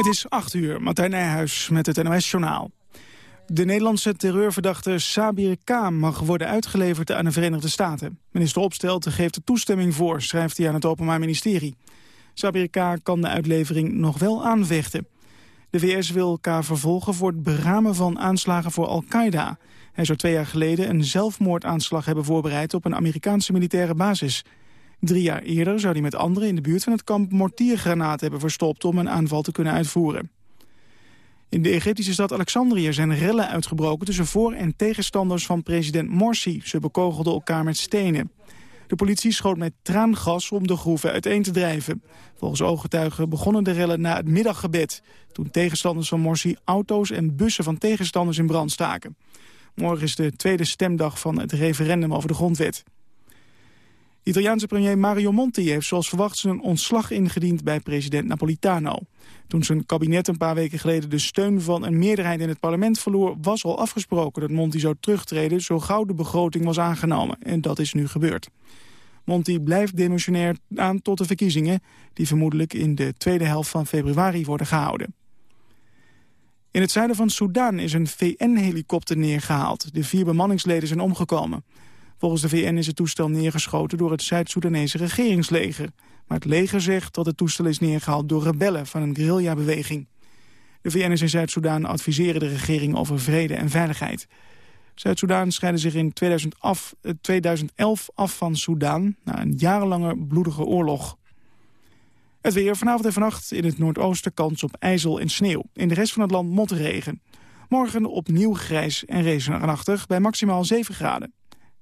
Het is 8 uur, Martijn Nijhuis met het NOS-journaal. De Nederlandse terreurverdachte Sabir K. mag worden uitgeleverd aan de Verenigde Staten. Minister Opstelten geeft er toestemming voor, schrijft hij aan het Openbaar Ministerie. Sabir K. kan de uitlevering nog wel aanvechten. De VS wil K. vervolgen voor het beramen van aanslagen voor Al-Qaeda. Hij zou twee jaar geleden een zelfmoordaanslag hebben voorbereid op een Amerikaanse militaire basis. Drie jaar eerder zou hij met anderen in de buurt van het kamp mortiergranaten hebben verstopt om een aanval te kunnen uitvoeren. In de Egyptische stad Alexandrië zijn rellen uitgebroken tussen voor- en tegenstanders van president Morsi. Ze bekogelden elkaar met stenen. De politie schoot met traangas om de groeven uiteen te drijven. Volgens ooggetuigen begonnen de rellen na het middaggebed... toen tegenstanders van Morsi auto's en bussen van tegenstanders in brand staken. Morgen is de tweede stemdag van het referendum over de grondwet. Italiaanse premier Mario Monti heeft zoals verwacht zijn ontslag ingediend bij president Napolitano. Toen zijn kabinet een paar weken geleden de steun van een meerderheid in het parlement verloor, was al afgesproken dat Monti zou terugtreden zo gauw de begroting was aangenomen. En dat is nu gebeurd. Monti blijft demissionair aan tot de verkiezingen, die vermoedelijk in de tweede helft van februari worden gehouden. In het zuiden van Soedan is een VN-helikopter neergehaald. De vier bemanningsleden zijn omgekomen. Volgens de VN is het toestel neergeschoten door het Zuid-Soedanese regeringsleger. Maar het leger zegt dat het toestel is neergehaald door rebellen van een guerrilla-beweging. De VN en Zuid-Soedan adviseren de regering over vrede en veiligheid. Zuid-Soedan scheidde zich in 2011 af van Soedan... na een jarenlange bloedige oorlog. Het weer vanavond en vannacht in het noordoosten kans op ijzel en sneeuw. In de rest van het land motregen. Morgen opnieuw grijs en regenachtig bij maximaal 7 graden.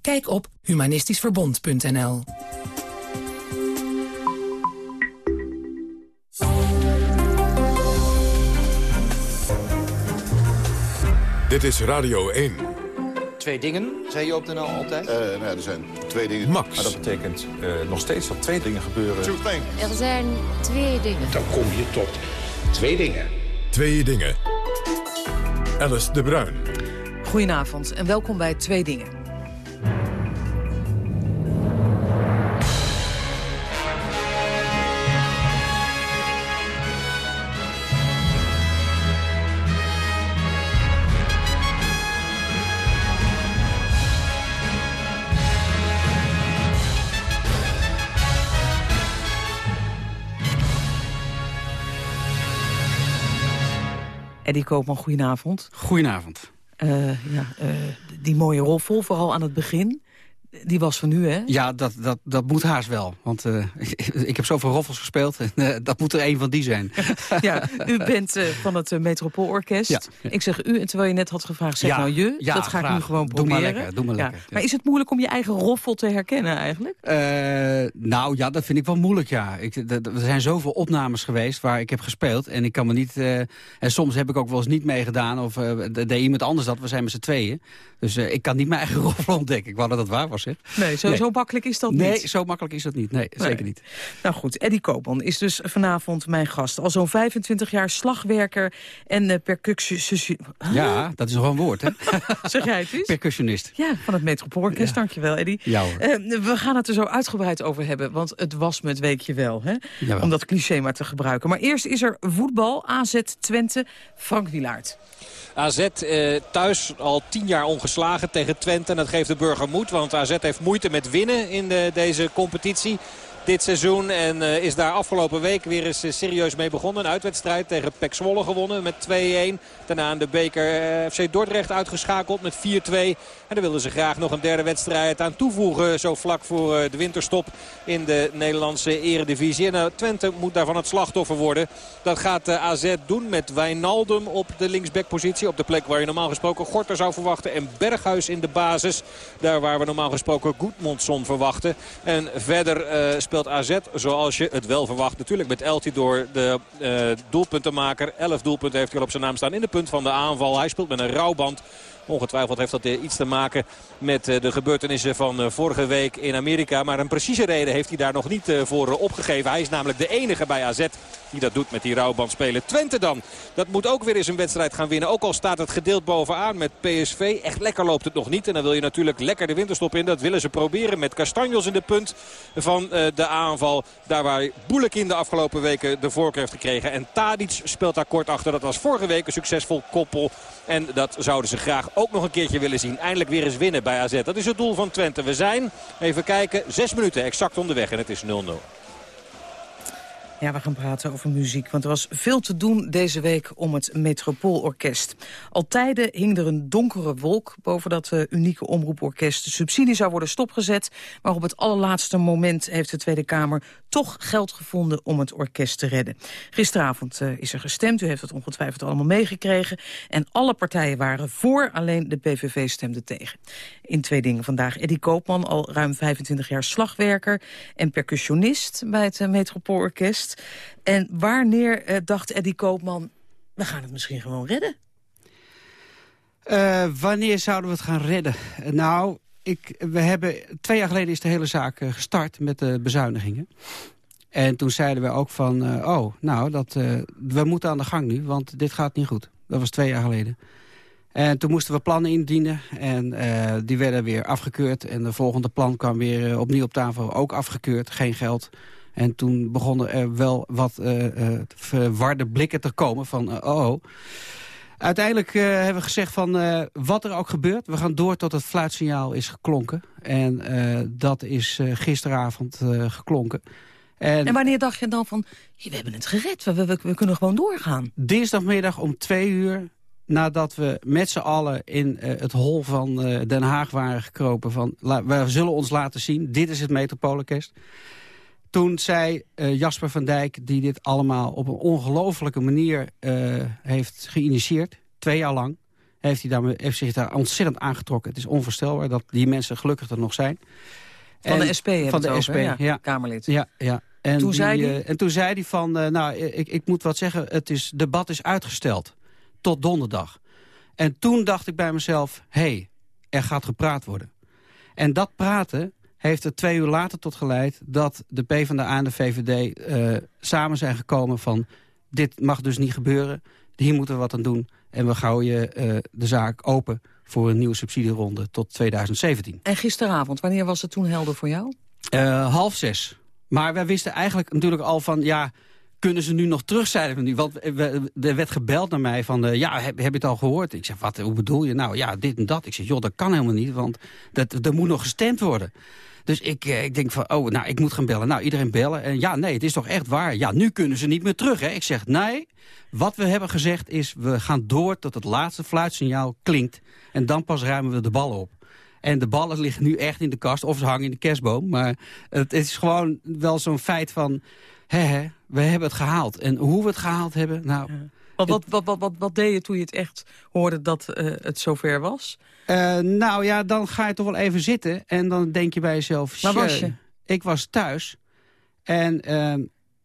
Kijk op humanistischverbond.nl. Dit is Radio 1. Twee dingen, zei je op de NL altijd? Uh, nou ja, er zijn twee dingen. Max. Maar dat betekent uh, nog steeds dat twee dingen gebeuren. Er zijn twee dingen. Dan kom je tot twee dingen. Twee dingen. Alice de Bruin. Goedenavond en welkom bij Twee Dingen. Eddie Koopman, goedenavond. Goedenavond. Uh, ja, uh, die mooie roffel, vooral aan het begin. Die was van u, hè? Ja, dat, dat, dat moet haast wel. Want uh, ik heb zoveel roffels gespeeld. En, uh, dat moet er een van die zijn. ja, u bent uh, van het Metropoolorkest. Ja, ja. Ik zeg u, en terwijl je net had gevraagd, zeg ja, nou je. Ja, dat ga graag. ik nu gewoon doe proberen. Maar lekker, doe maar lekker. Maar is het moeilijk om je eigen roffel te herkennen eigenlijk? nou ja, dat vind ik wel moeilijk, ja. Ik, er zijn zoveel opnames geweest waar ik heb gespeeld. En ik kan me niet... en soms heb ik ook wel eens niet meegedaan. Of deed iemand anders dat. We zijn met z'n tweeën. Dus ik kan niet mijn eigen roffel ontdekken. Ik wou dat dat waar was, hè. Nee, zo, nee. zo makkelijk is dat nee, niet. Nee, zo makkelijk is dat niet. Nee, nee, zeker niet. Nou goed, Eddie Koopman is dus vanavond mijn gast. Al zo'n 25 jaar slagwerker en uh, percussionist. Ja, dat is nog een woord, hè? zeg jij het eens? Percussionist. Ja, van het Metropoolorkest. Ja. Dankjewel, Eddie. Ja, hoor. Uh, we gaan het er zo uitgebreid over hebben, want het was me het weekje wel, hè? Jawel. Om dat cliché maar te gebruiken. Maar eerst is er voetbal, AZ Twente, Frank Wilaert. AZ eh, thuis al tien jaar ongeslagen tegen Twente. En dat geeft de burger moed. Want AZ heeft moeite met winnen in de, deze competitie dit seizoen. En uh, is daar afgelopen week weer eens uh, serieus mee begonnen. Een uitwedstrijd tegen Pek Zwolle gewonnen met 2-1. Daarna in de beker uh, FC Dordrecht uitgeschakeld met 4-2. En daar wilden ze graag nog een derde wedstrijd aan toevoegen. Zo vlak voor de winterstop in de Nederlandse eredivisie. En Twente moet daarvan het slachtoffer worden. Dat gaat AZ doen met Wijnaldum op de linksbackpositie. Op de plek waar je normaal gesproken Gorter zou verwachten. En Berghuis in de basis. Daar waar we normaal gesproken Goedmondson verwachten. En verder speelt AZ zoals je het wel verwacht. Natuurlijk met Eltidoor de uh, doelpuntenmaker. 11 doelpunten heeft hij al op zijn naam staan in de punt van de aanval. Hij speelt met een rouwband. Ongetwijfeld heeft dat iets te maken met de gebeurtenissen van vorige week in Amerika. Maar een precieze reden heeft hij daar nog niet voor opgegeven. Hij is namelijk de enige bij AZ die dat doet met die rouwband spelen. Twente dan. Dat moet ook weer eens een wedstrijd gaan winnen. Ook al staat het gedeeld bovenaan met PSV. Echt lekker loopt het nog niet. En dan wil je natuurlijk lekker de winterstop in. Dat willen ze proberen met Castanjos in de punt van de aanval. Daar waar Boelek in de afgelopen weken de voorkeur heeft gekregen. En Tadic speelt daar kort achter. Dat was vorige week een succesvol koppel. En dat zouden ze graag ook nog een keertje willen zien. Eindelijk weer eens winnen bij AZ. Dat is het doel van Twente. We zijn, even kijken, zes minuten exact onderweg. En het is 0-0. Ja, we gaan praten over muziek, want er was veel te doen deze week om het Metropoolorkest. Al tijden hing er een donkere wolk boven dat uh, unieke omroeporkest. De subsidie zou worden stopgezet, maar op het allerlaatste moment heeft de Tweede Kamer toch geld gevonden om het orkest te redden. Gisteravond uh, is er gestemd, u heeft het ongetwijfeld allemaal meegekregen. En alle partijen waren voor, alleen de PVV stemde tegen. In twee dingen vandaag. Eddie Koopman, al ruim 25 jaar slagwerker en percussionist bij het uh, Metropoolorkest. En wanneer uh, dacht Eddie Koopman, we gaan het misschien gewoon redden? Uh, wanneer zouden we het gaan redden? Uh, nou, ik, we hebben, twee jaar geleden is de hele zaak gestart met de bezuinigingen. En toen zeiden we ook van, oh, nou, dat, we moeten aan de gang nu, want dit gaat niet goed. Dat was twee jaar geleden. En toen moesten we plannen indienen en die werden weer afgekeurd. En de volgende plan kwam weer opnieuw op tafel, ook afgekeurd, geen geld. En toen begonnen er wel wat uh, verwarde blikken te komen van... Uh, oh, Uiteindelijk hebben we gezegd van wat er ook gebeurt... we gaan door tot het fluitsignaal is geklonken. En dat is gisteravond geklonken. En, en, wanneer dacht je dan van, we hebben het gered, we, we, we, kunnen gewoon doorgaan? Dinsdagmiddag om twee uur, nadat we met z'n allen in het hol van Den Haag waren gekropen... van we zullen ons laten zien, dit is het Metropoolorkest... Toen zei uh, Jasper van Dijk, die dit allemaal op een ongelofelijke manier uh, heeft geïnitieerd, twee jaar lang, heeft, hij daar, heeft zich daar ontzettend aangetrokken. Het is onvoorstelbaar dat die mensen gelukkig er nog zijn. Van de SP Van de over, SP, ja. ja. Kamerlid. Ja, ja. En toen, die, zei hij... en toen zei hij van, nou, ik, ik moet wat zeggen, het is, debat is uitgesteld tot donderdag. En toen dacht ik bij mezelf, hé, hey, er gaat gepraat worden. En dat praten, heeft er twee uur later tot geleid... dat de PvdA en de VVD uh, samen zijn gekomen van... dit mag dus niet gebeuren, hier moeten we wat aan doen... en we gooien uh, de zaak open voor een nieuwe subsidieronde tot 2017. En gisteravond, wanneer was het toen helder voor jou? Uh, half zes. Maar wij wisten eigenlijk natuurlijk al van... ja, kunnen ze nu nog terug, zeiden we nu. Want er werd gebeld naar mij van, uh, ja, heb, heb je het al gehoord? Ik zeg, wat, hoe bedoel je? Nou, ja, dit en dat. Ik zeg, joh, dat kan helemaal niet, want dat, er moet nog gestemd worden. Dus ik, eh, ik denk van, oh, nou, ik moet gaan bellen. Nou, iedereen bellen. En ja, nee, het is toch echt waar. Ja, nu kunnen ze niet meer terug, hè. Ik zeg, nee, wat we hebben gezegd is... we gaan door tot het laatste fluitsignaal klinkt. En dan pas ruimen we de ballen op. En de ballen liggen nu echt in de kast of ze hangen in de kerstboom. Maar het is gewoon wel zo'n feit van... Hè, we hebben het gehaald. En hoe we het gehaald hebben, nou... Wat, wat, wat, wat, wat, wat deed je toen je het echt hoorde dat uh, het zover was? Uh, nou ja, dan ga je toch wel even zitten. En dan denk je bij jezelf... Waar was je? Ik was thuis. En uh,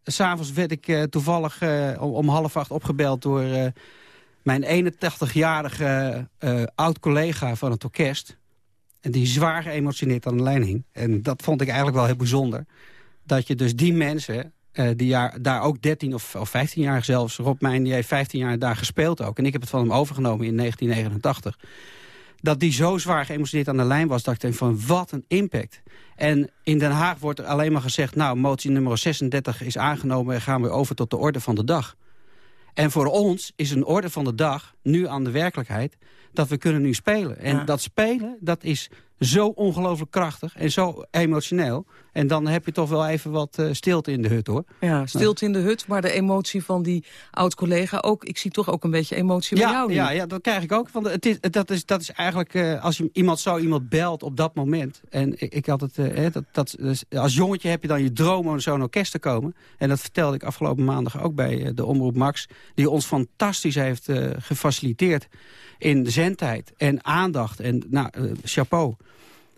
s'avonds werd ik uh, toevallig om, om, half acht opgebeld door mijn 81-jarige oud-collega van het orkest. En die zwaar geëmotioneerd aan de lijn hing. En dat vond ik eigenlijk wel heel bijzonder. Dat je dus die mensen uh, die jaar, daar ook 13 of, of 15 jaar zelfs. Rob Mijn die heeft 15 jaar daar gespeeld ook. En ik heb het van hem overgenomen in 1989. Dat die zo zwaar geëmotioneerd aan de lijn was... dat ik denk van wat een impact. En in Den Haag wordt er alleen maar gezegd... nou, motie nummer 36 is aangenomen... en gaan we over tot de orde van de dag. En voor ons is een orde van de dag nu aan de werkelijkheid... dat we kunnen nu spelen. En dat spelen, dat is zo ongelooflijk krachtig en zo emotioneel. En dan heb je toch wel even wat uh, stilte in de hut, hoor. Ja, stilte in de hut, maar de emotie van die oud-collega ook... ik zie toch ook een beetje emotie bij jou nu. Ja, ja, dat krijg ik ook. Want het is, dat, is, dat is eigenlijk, uh, als je iemand zo iemand belt op dat moment... en ik, ik had het, uh, dat, dat, dus als jongetje heb je dan je droom om zo'n orkest te komen. En dat vertelde ik afgelopen maandag ook bij de Omroep Max... die ons fantastisch heeft gefaciliteerd in zendtijd en aandacht. En nou, chapeau.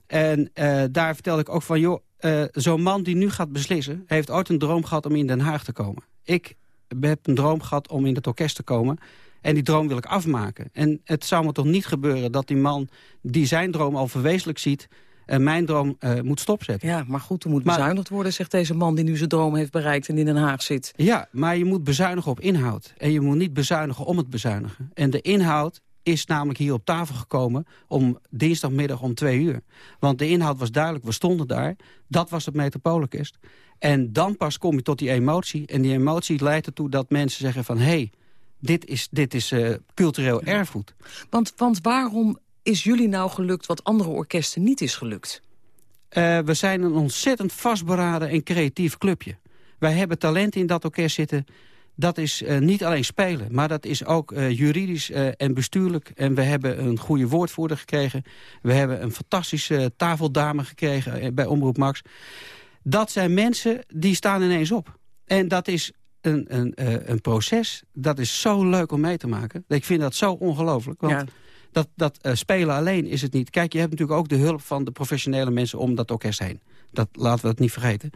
En uh, daar vertelde ik ook van, joh, uh, zo'n man die nu gaat beslissen... heeft ooit een droom gehad om in Den Haag te komen. Ik heb een droom gehad om in het orkest te komen... En die droom wil ik afmaken. En het zou me toch niet gebeuren dat die man die zijn droom al verwezenlijk ziet... Uh, mijn droom uh, moet stopzetten. Ja, maar goed, er moet bezuinigd worden, zegt deze man... die nu zijn droom heeft bereikt en in Den Haag zit. Ja, maar je moet bezuinigen op inhoud. En je moet niet bezuinigen om het bezuinigen. En de inhoud is namelijk hier op tafel gekomen om dinsdagmiddag om twee uur. Want de inhoud was duidelijk, we stonden daar. Dat was het Metropoolorkest. En dan pas kom je tot die emotie. En die emotie leidt ertoe dat mensen zeggen van... hé, hey, dit is, dit is uh, cultureel erfgoed. Want, want waarom is jullie nou gelukt wat andere orkesten niet is gelukt? Uh, we zijn een ontzettend vastberaden en creatief clubje. Wij hebben talenten in dat orkest zitten dat is uh, niet alleen spelen, maar dat is ook uh, juridisch uh, en bestuurlijk. En we hebben een goede woordvoerder gekregen. We hebben een fantastische tafeldame gekregen bij Omroep Max. Dat zijn mensen die staan ineens op. En dat is een, een, een proces, dat is zo leuk om mee te maken. Ik vind dat zo ongelooflijk. Want ja. dat, dat spelen alleen is het niet. Kijk, je hebt natuurlijk ook de hulp van de professionele mensen om dat orkest heen. Dat laten we dat niet vergeten.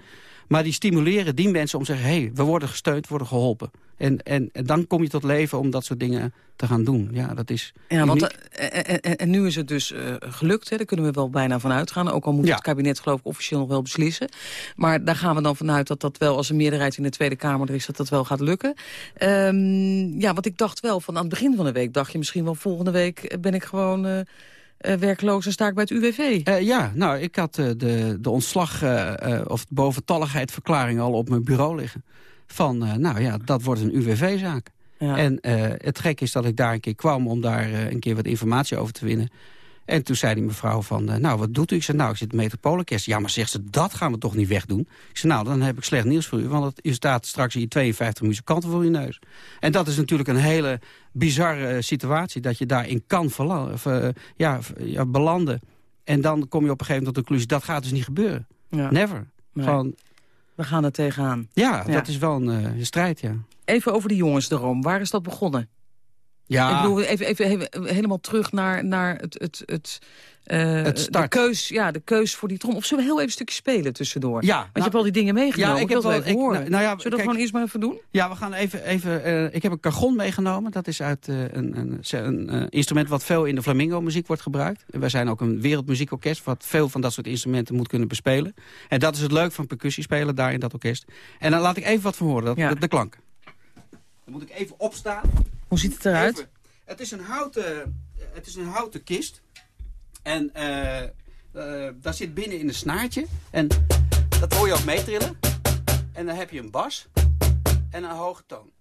Maar die stimuleren die mensen om te zeggen... hé, hey, we worden gesteund, worden geholpen. En, en, en, dan kom je tot leven om dat soort dingen te gaan doen. Ja, dat is ja, want, en, en, en, nu is het dus uh, gelukt, hè? daar kunnen we wel bijna van uitgaan. Ook al moet ja. het kabinet geloof ik officieel nog wel beslissen. Maar daar gaan we dan vanuit dat dat wel, als een meerderheid in de Tweede Kamer er is... dat dat wel gaat lukken. Um, ja, wat ik dacht wel, van aan het begin van de week dacht je misschien wel... volgende week ben ik gewoon... Uh, uh, werkloos en sta ik bij het UWV. Uh, ja, nou, ik had uh, de, de ontslag- of boventalligheidverklaring al op mijn bureau liggen. Van, nou ja, dat wordt een UWV-zaak. Ja. En het gek is dat ik daar een keer kwam om daar een keer wat informatie over te winnen. En toen zei die mevrouw van, uh, nou, wat doet u? Ik zei, nou, ik zit Metropoolorkest. Ja, maar zegt ze, dat gaan we toch niet wegdoen? Ik zei, nou, dan heb ik slecht nieuws voor u. Want u staat straks hier 52 muzikanten voor uw neus. En dat is natuurlijk een hele bizarre situatie... dat je daarin kan of, uh, ja, ja, belanden. En dan kom je op een gegeven moment tot de conclusie... dat gaat dus niet gebeuren. Ja. Never. Nee. Gewoon, we gaan er tegenaan. Ja, ja. dat is wel een strijd, ja. Even over de jongensdroom. Waar is dat begonnen? Ja. Ik bedoel, even, even, even, helemaal terug naar, naar het, het, het, uh, het start. De keus, ja, de keus voor die trom. Of zullen we heel even een stukje spelen tussendoor? Ja. Want nou, je hebt al die dingen meegenomen. Ja, ik, heb wel, even horen. Ik, nou, ja, zullen we dat gewoon eerst maar even doen? Ja, we gaan even... even uh, ik heb een cargon meegenomen. Dat is uit uh, een, een, een instrument wat veel in de flamingo-muziek wordt gebruikt. En wij zijn ook een wereldmuziekorkest... wat veel van dat soort instrumenten moet kunnen bespelen. En dat is het leuk van percussiespelen daar in dat orkest. En dan laat ik even wat van horen, dat, ja. de, de klanken. Dan moet ik even opstaan. Hoe ziet het eruit? Het is een houten, het is een houten kist. En uh, daar zit binnen in een snaartje. En dat hoor je ook meetrillen. En dan heb je een bas en een hoge toon.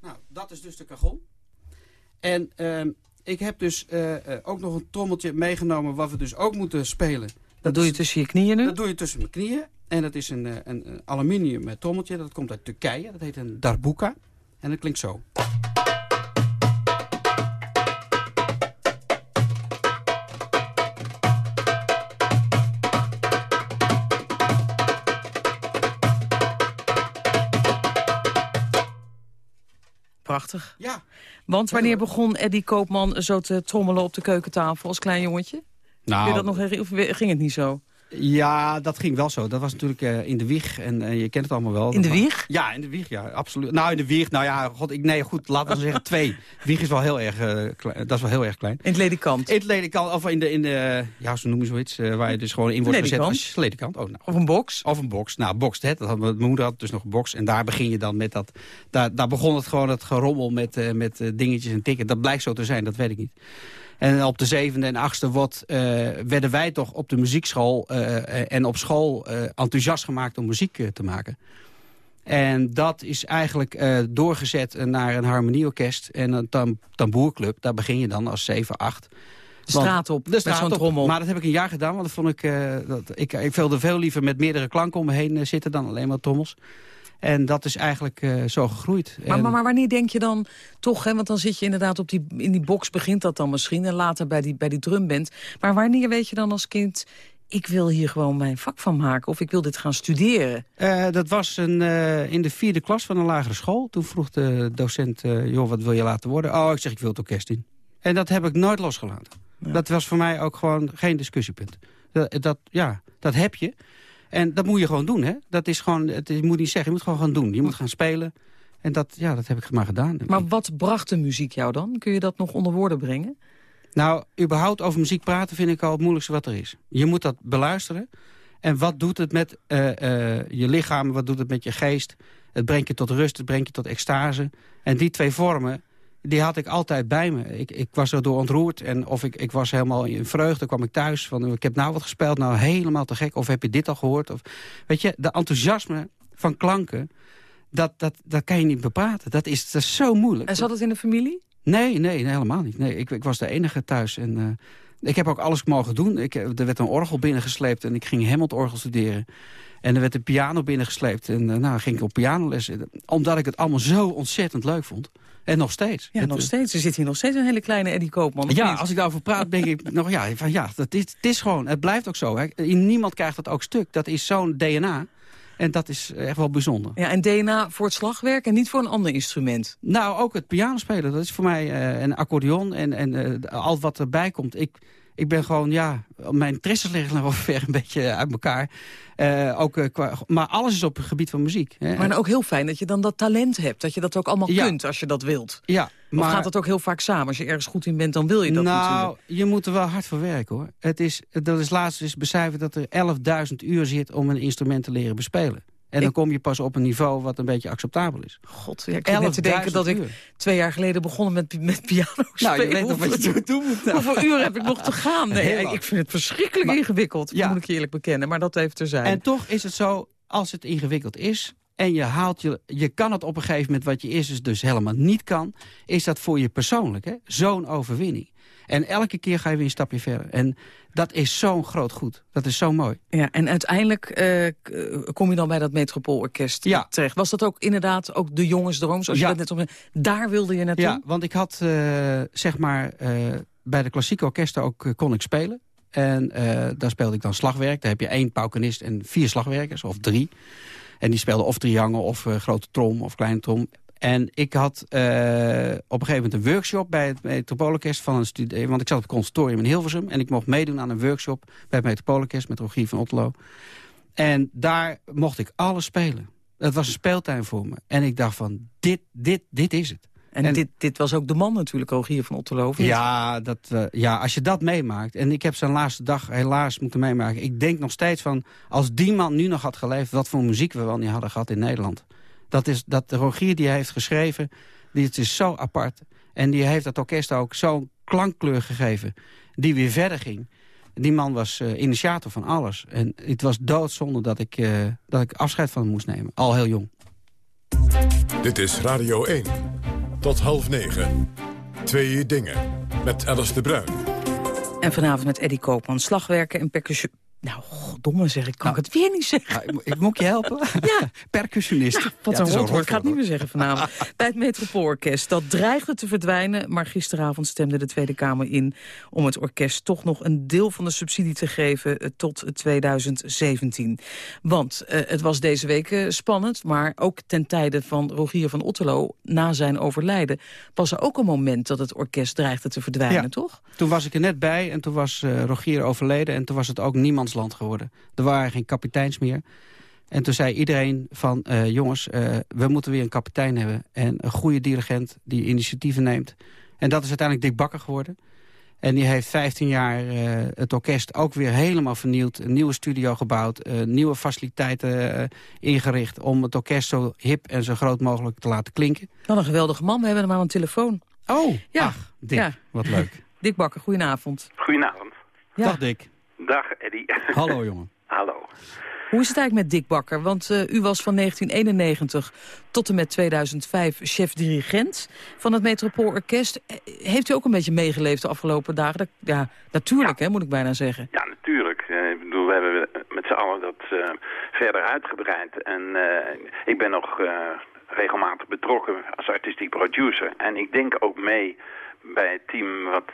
Nou, dat is dus de cajon. En uh, ik heb dus uh, ook nog een trommeltje meegenomen wat we dus ook moeten spelen. Dat, dat doe je tussen je knieën nu? Dat doe je tussen mijn knieën. En dat is een, een, een aluminium trommeltje. Dat komt uit Turkije. Dat heet een darbuka. En dat klinkt zo. Prachtig. Ja. Want wanneer begon Eddie Koopman zo te trommelen op de keukentafel als klein jongetje? Nou, dat nog of ging het niet zo? Ja, dat ging wel zo. Dat was natuurlijk uh, in de wieg. En uh, je kent het allemaal wel. In de wieg? Ja, in de wieg, ja, absoluut. Nou, in de wieg, nou ja, god, ik, nee, goed, laten we zeggen twee. Wieg is wel heel erg, uh, klein, dat is wel heel erg klein. In het ledikant? In het ledikant, of in de, in de ja, zo noemen zoiets, waar je dus gewoon in wordt ledikant. gezet. Als ledikant? Oh, nou. Of een box? Of een box. Nou, box, hè, dat had, mijn moeder had dus nog een box. En daar begin je dan met dat, daar, daar begon het gewoon het gerommel met, met dingetjes en tikken. Dat blijkt zo te zijn, dat weet ik niet. En op de zevende en achtste wat, uh, werden wij toch op de muziekschool uh, en op school uh, enthousiast gemaakt om muziek te maken. En dat is eigenlijk doorgezet naar een harmonieorkest en een tam tamboerclub. Daar begin je dan als 7, 8. De straat op, de straat op. trommel. Maar dat heb ik een jaar gedaan, want dat vond ik, dat, ik, ik wilde veel liever met meerdere klanken om me heen zitten dan alleen maar trommels. En dat is eigenlijk uh, zo gegroeid. Maar, maar, maar, wanneer denk je dan toch, hè, want dan zit je inderdaad op die, in die box, begint dat dan misschien... en later bij die, bij die drumband. Maar wanneer weet je dan als kind, ik wil hier gewoon mijn vak van maken of ik wil dit gaan studeren? Uh, dat was een, uh, in de vierde klas van een lagere school. Toen vroeg de docent, joh, wat wil je laten worden? Oh, ik zeg, ik wil het orkest in. En dat heb ik nooit losgelaten. Ja. Dat was voor mij ook gewoon geen discussiepunt. Dat, dat, ja, dat heb je. En dat moet je gewoon doen, hè? Dat is gewoon, het, je moet niet zeggen, je moet gewoon gaan doen. Je moet gaan spelen. En dat, ja, dat heb ik maar gedaan. Maar wat bracht de muziek jou dan? Kun je dat nog onder woorden brengen? Nou, überhaupt over muziek praten vind ik al het moeilijkste wat er is. Je moet dat beluisteren. En wat doet het met uh, uh, je lichaam, wat doet het met je geest? Het brengt je tot rust, het brengt je tot extase. En die twee vormen, die had ik altijd bij me. Ik, ik was er door ontroerd en of ik, ik was helemaal in vreugde. kwam ik thuis van, ik heb nou wat gespeeld, nou helemaal te gek. Of heb je dit al gehoord? Of, weet je, de enthousiasme van klanken, dat, dat, dat kan je niet bepraten. Dat is, dat is zo moeilijk. En zat het in de familie? Nee, nee, nee helemaal niet. Nee, ik, ik was de enige thuis. En, uh, ik heb ook alles mogen doen. Ik, er werd een orgel binnengesleept en ik ging Hammond-orgel studeren. En er werd een piano binnengesleept en uh, nou ging ik op pianoles. Omdat ik het allemaal zo ontzettend leuk vond. En nog steeds. Ja, het, nog steeds. Er zit hier nog steeds een hele kleine Eddie Koopman. Ja, als ik daarover praat, denk ik nog, ja, van, ja dat is, het is gewoon, het blijft ook zo. Hè. Niemand krijgt dat ook stuk. Dat is zo'n DNA. En dat is echt wel bijzonder. Ja, en DNA voor het slagwerk en niet voor een ander instrument? Nou, ook het pianospelen. Dat is voor mij uh, een accordeon en, en uh, al wat erbij komt. Ik, ik ben gewoon, ja, mijn interesses liggen nog ver een beetje uit elkaar. Uh, ook, qua, maar alles is op het gebied van muziek. Hè. Maar ook heel fijn dat je dan dat talent hebt. Dat je dat ook allemaal ja. kunt als je dat wilt. Ja, maar... Of gaat dat ook heel vaak samen? Als je ergens goed in bent, dan wil je dat nou, natuurlijk. je moet er wel hard voor werken, hoor. Het is, dat is laatst eens becijferd dat er 11.000 uur zit om een instrument te leren bespelen. En dan kom je pas op een niveau wat een beetje acceptabel is. God, ja, ik zit net te denken dat ik twee jaar geleden begonnen met, met piano spelen. Nou, je weet nog wat je doen moet. Hoeveel uur heb ik nog te gaan? Nee, ik vind het verschrikkelijk maar, ingewikkeld, ja. moet ik je eerlijk bekennen. Maar dat heeft er zijn. En toch is het zo, als het ingewikkeld is... en je haalt je, je kan het op een gegeven moment wat je is dus helemaal niet kan... is dat voor je persoonlijk zo'n overwinning. En elke keer ga je weer een stapje verder. En dat is zo'n groot goed. Dat is zo mooi. Ja, en uiteindelijk uh, kom je dan bij dat Metropoolorkest ja. terecht. Was dat ook inderdaad ook de jongensdroom, zoals ja. je dat net op Daar wilde je naartoe? Ja, want ik had, uh, zeg maar, uh, bij de klassieke orkesten ook kon ik spelen. En daar speelde ik dan slagwerk. Daar heb je één paukenist en vier slagwerkers, of drie. En die speelden of triangel, of grote trom, of kleine trom. En ik had uh, op een gegeven moment een workshop bij het Metropoolorkest van een studie. Want ik zat op het conservatorium in Hilversum. En ik mocht meedoen aan een workshop bij het Metropoolorkest met Rogier van Otterlo. En daar mocht ik alles spelen. Dat was een speeltuin voor me. En ik dacht van, dit, dit, dit is het. En, en dit, dit was ook de man natuurlijk, Rogier van Otterlo. Ja, dat, uh, ja, als je dat meemaakt. En ik heb zijn laatste dag helaas moeten meemaken. Ik denk nog steeds van, als die man nu nog had geleefd... wat voor muziek we wel niet hadden gehad in Nederland. Dat is dat de Rogier die hij heeft geschreven, die, het is zo apart. En die heeft dat orkest ook zo'n klankkleur gegeven, die weer verder ging. Die man was uh, initiator van alles. En het was doodzonde dat ik, uh, dat ik afscheid van hem moest nemen. Al heel jong. Dit is Radio 1. Tot half negen. Twee dingen. Met Alice de Bruin. En vanavond met Eddie Koopman, slagwerken en percussie. Nou, goddomme zeg, ik kan nou, het weer niet zeggen. Nou, ik, moet je helpen? ja. Percussionist. Ja, wat ja, een rotwoord, ik ga het niet meer zeggen vanavond. Bij het Metropoolorkest, dat dreigde te verdwijnen... maar gisteravond stemde de Tweede Kamer in... om het orkest toch nog een deel van de subsidie te geven... Uh, tot 2017. Want uh, het was deze week uh, spannend... maar ook ten tijde van Rogier van Otterlo... na zijn overlijden, was er ook een moment... dat het orkest dreigde te verdwijnen, ja. toch? Toen was ik er net bij en toen was Rogier overleden... en toen was het ook niemand land geworden. Er waren geen kapiteins meer. En toen zei iedereen van, uh, jongens, uh, we moeten weer een kapitein hebben. En een goede dirigent die initiatieven neemt. En dat is uiteindelijk Dick Bakker geworden. En die heeft 15 jaar uh, het orkest ook weer helemaal vernieuwd. Een nieuwe studio gebouwd, nieuwe faciliteiten ingericht... om het orkest zo hip en zo groot mogelijk te laten klinken. Wat een geweldige man, we hebben hem aan een telefoon. Oh, ja. Ach, Dick, ja. wat leuk. Dick Bakker, goedenavond. Goedenavond. Ja. Dag Dick. Dag Eddie. Hallo jongen. Hallo. Hoe is het eigenlijk met Dick Bakker? Want uh, u was van 1991 tot en met 2005 chef-dirigent van het Metropoolorkest. Heeft u ook een beetje meegeleefd de afgelopen dagen? Ja, natuurlijk, ja. Hè, moet ik bijna zeggen. Ja, natuurlijk. Uh, ik bedoel, we hebben met z'n allen dat uh, verder uitgebreid. En ik ben nog regelmatig betrokken als artistiek producer. En ik denk ook mee bij het team wat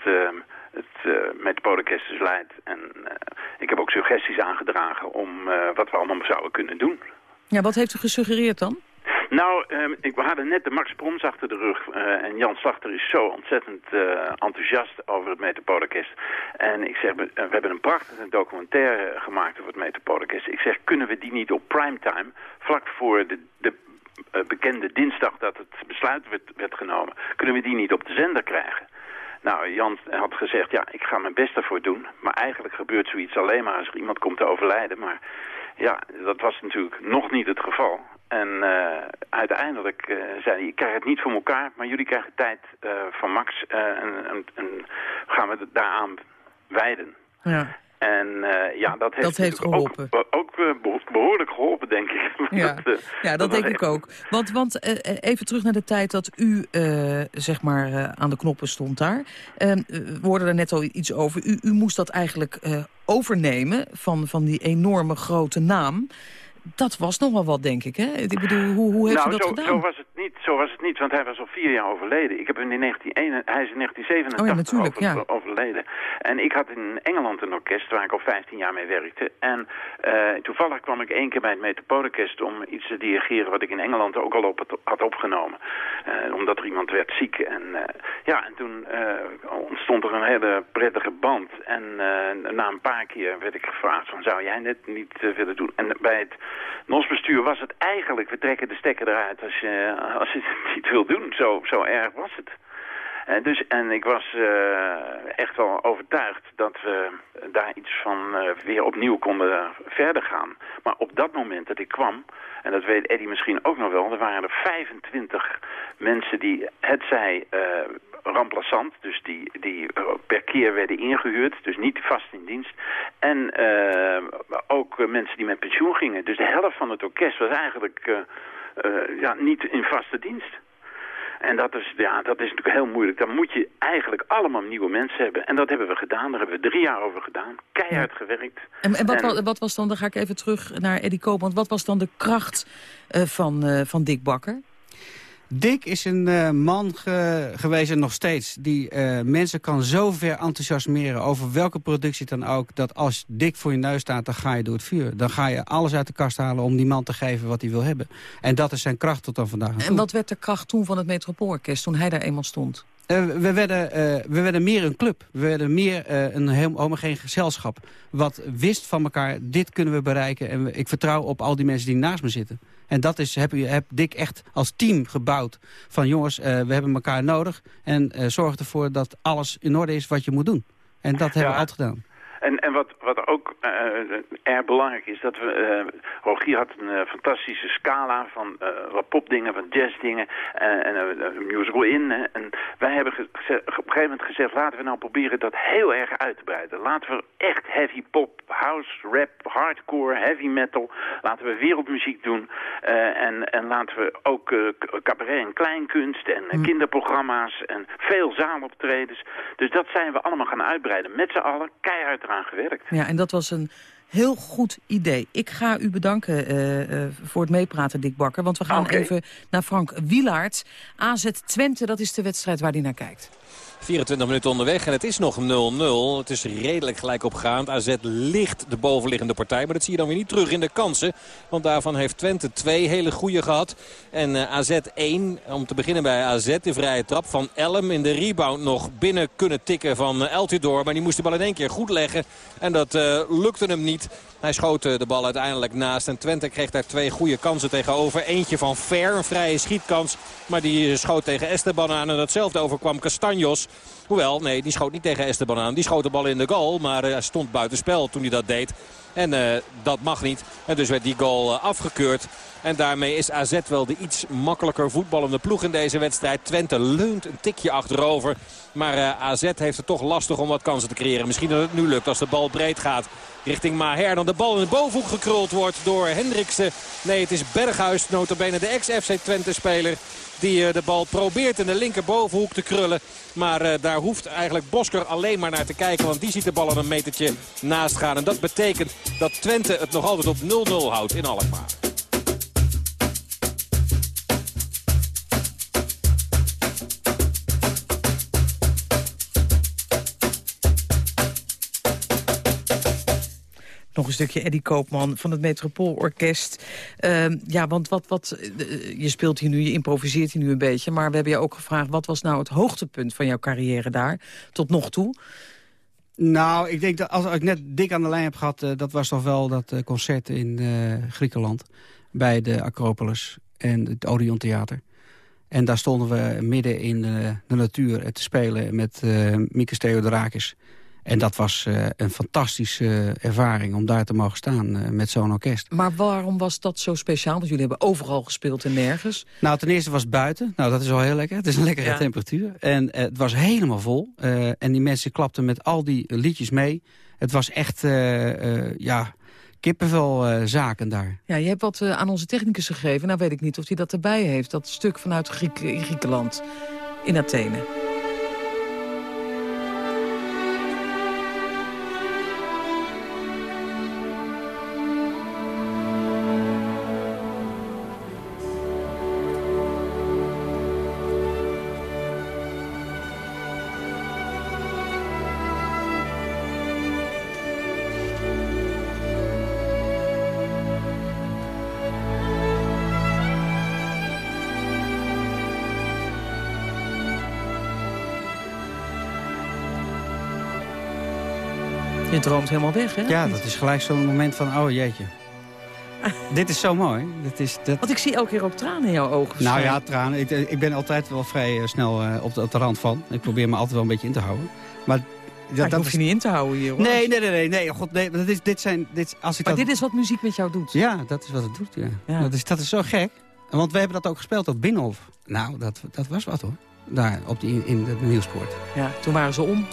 het uh, dus leidt. En uh, ik heb ook suggesties aangedragen om wat we allemaal zouden kunnen doen. Ja, wat heeft u gesuggereerd dan? Nou, um, ik, we hadden net de Max Proms achter de rug. Uh, en Jan Slachter is zo ontzettend uh, enthousiast over het Metapodcast. En ik zeg, we, we hebben een prachtige documentaire gemaakt over het Metapodcast. Ik zeg, kunnen we die niet op primetime, vlak voor de, de uh, bekende dinsdag dat het besluit werd, werd genomen, kunnen we die niet op de zender krijgen? Nou, Jan had gezegd, ja, ik ga mijn best ervoor doen. Maar eigenlijk gebeurt zoiets alleen maar als er iemand komt te overlijden. Maar ja, dat was natuurlijk nog niet het geval. En uh, uiteindelijk uh, zei hij, ik krijg het niet voor elkaar, maar jullie krijgen tijd uh, van Max en, en, gaan we het daaraan wijden. Ja. En ja, dat heeft, dat heeft geholpen. Ook, ook behoorlijk geholpen, denk ik. Ja, dat, ja, dat, dat denk ik ook. Want, want even terug naar de tijd dat u zeg maar aan de knoppen stond daar. Ehm, we hoorden er net al iets over. U, u moest dat eigenlijk overnemen van, van die enorme grote naam dat was nog wel wat, denk ik. Hè? Ik bedoel, hoe, hoe heeft nou, u dat zo, gedaan? Zo was, het niet, zo was het niet, want hij was al vier jaar overleden. Ik heb hem in 1981, hij is in 1987 oh, ja, natuurlijk, over, ja. overleden. En ik had in Engeland een orkest waar ik al 15 jaar mee werkte. En uh, toevallig kwam ik één keer bij het Metropoolorkest om iets te dirigeren wat ik in Engeland ook al op had opgenomen. Uh, omdat er iemand werd ziek. En, uh, ja, en toen ontstond er een hele prettige band. En na een paar keer werd ik gevraagd van zou jij net niet willen doen. En bij het NOS-bestuur was het eigenlijk, we trekken de stekker eruit als je, als je het niet wil doen. Zo, zo erg was het. En, dus, en ik was uh, echt wel overtuigd dat we daar iets van uh, weer opnieuw konden verder gaan. Maar op dat moment dat ik kwam, en dat weet Eddie misschien ook nog wel, er waren er 25 mensen die het zij uh, remplaçant, dus die, die per keer werden ingehuurd, dus niet vast in dienst. En ook mensen die met pensioen gingen. Dus de helft van het orkest was eigenlijk ja, niet in vaste dienst. En dat is, ja, dat is natuurlijk heel moeilijk. Dan moet je eigenlijk allemaal nieuwe mensen hebben. En dat hebben we gedaan. Daar hebben we drie jaar over gedaan. Keihard ja. gewerkt. En, en, wat, en, wat, was dan, dan ga ik even terug naar Eddie Koopman. Wat was dan de kracht uh, van, uh, van Dick Bakker? Dick is een uh, man ge geweest nog steeds... die uh, mensen kan zo ver enthousiasmeren over welke productie dan ook... dat als Dick voor je neus staat, dan ga je door het vuur. Dan ga je alles uit de kast halen om die man te geven wat hij wil hebben. En dat is zijn kracht tot dan vandaag. En wat werd de kracht toen van het Metropoolorkest, toen hij daar eenmaal stond? Uh, we, werden, uh, we werden meer een club. We werden meer uh, een heel homogeen gezelschap. Wat wist van elkaar, dit kunnen we bereiken. En ik vertrouw op al die mensen die naast me zitten. En dat is, heb, heb Dick echt als team gebouwd. Van jongens, we hebben elkaar nodig. En zorg ervoor dat alles in orde is wat je moet doen. En dat hebben we altijd gedaan. En, en wat, wat ook uh, erg belangrijk is, dat we... Uh, Rogier had een uh, fantastische scala van wat popdingen, van jazzdingen en een musical in. En wij hebben op een gegeven moment gezegd, laten we nou proberen dat heel erg uit te breiden. Laten we echt heavy pop, house, rap, hardcore, heavy metal. Laten we wereldmuziek doen. en, en laten we ook cabaret en kleinkunst en Hm. kinderprogramma's en veel zaaloptredens. Dus dat zijn we allemaal gaan uitbreiden. Met z'n allen, keihard eraan gewerkt. Ja, en dat was een heel goed idee. Ik ga u bedanken uh, uh, voor het meepraten, Dick Bakker. Want we gaan okay. even naar Frank Wielaert. AZ Twente, dat is de wedstrijd waar hij naar kijkt. 24 minuten onderweg en het is nog 0-0. Het is redelijk gelijk opgaand. AZ ligt de bovenliggende partij. Maar dat zie je dan weer niet terug in de kansen. Want daarvan heeft Twente twee hele goede gehad. En uh, AZ 1, om te beginnen bij AZ, de vrije trap van Elm. In de rebound nog binnen kunnen tikken van Eltidoor. Maar die moest de bal in één keer goed leggen. En dat uh, lukte hem niet. Hij schoot de bal uiteindelijk naast. En Twente kreeg daar twee goede kansen tegenover. Eentje van Ver, een vrije schietkans. Maar die schoot tegen Esteban aan. En datzelfde overkwam Castanjos. Hoewel, nee, die schoot niet tegen Esteban aan. Die schoot de bal in de goal. Maar hij stond buitenspel toen hij dat deed. En uh, dat mag niet. En dus werd die goal uh, afgekeurd. En daarmee is AZ wel de iets makkelijker voetballende ploeg in deze wedstrijd. Twente leunt een tikje achterover. Maar uh, AZ heeft het toch lastig om wat kansen te creëren. Misschien dat het nu lukt als de bal breed gaat richting Maher. Dan de bal in de bovenhoek gekruld wordt door Hendriksen. Nee, het is Berghuis, notabene de ex-FC Twente-speler... die de bal probeert in de linkerbovenhoek te krullen. Maar uh, daar hoeft eigenlijk Bosker alleen maar naar te kijken. Want die ziet de bal aan een metertje naast gaan. En dat betekent dat Twente het nog altijd op 0-0 houdt in Alkmaar. Nog een stukje Eddie Koopman van het Metropoolorkest. Uh, ja, want wat, wat, eh, je speelt hier nu, je improviseert hier nu een beetje... maar we hebben je ook gevraagd, wat was nou het hoogtepunt van jouw carrière daar tot nog toe? Nou, ik denk dat als ik net dik aan de lijn heb gehad... Uh, dat was toch wel dat uh, concert in Griekenland bij de Acropolis en het Odeon Theater. En daar stonden we midden in de natuur te spelen met uh, Mikes Theodorakis... En dat was uh, een fantastische ervaring om daar te mogen staan uh, met zo'n orkest. Maar waarom was dat zo speciaal? Want jullie hebben overal gespeeld en nergens. Nou, ten eerste was het buiten. Nou, dat is wel heel lekker. Het is een lekkere ja. temperatuur. En uh, het was helemaal vol. en die mensen klapten met al die liedjes mee. Het was echt, ja, kippenvelzaken daar. Ja, je hebt wat aan onze technicus gegeven. Nou weet ik niet of hij dat erbij heeft. Dat stuk vanuit Griek Griekenland in Athene. Je droomt helemaal weg, hè? Ja, dat is gelijk zo'n moment van, oh jeetje. Dit is zo mooi. Dat is, dat... Want ik zie elke keer ook tranen in jouw ogen. Nou ja, tranen. Ik, ik ben altijd wel vrij uh, snel uh, op, de, op de rand van. Ik probeer me altijd wel een beetje in te houden. Maar ja, dat hoef je niet in te houden hier, hoor. Nee, nee, nee. nee, nee. God, nee dat is, dit zijn, dit, als ik maar dat... dit is wat muziek met jou doet. Ja, dat is wat het doet, ja. ja. Dat, is, dat is zo gek. Want we hebben dat ook gespeeld op Binnenhof. Nou, dat, dat was wat, hoor. Daar, op die, in de nieuwspoort. Ja, toen waren ze om.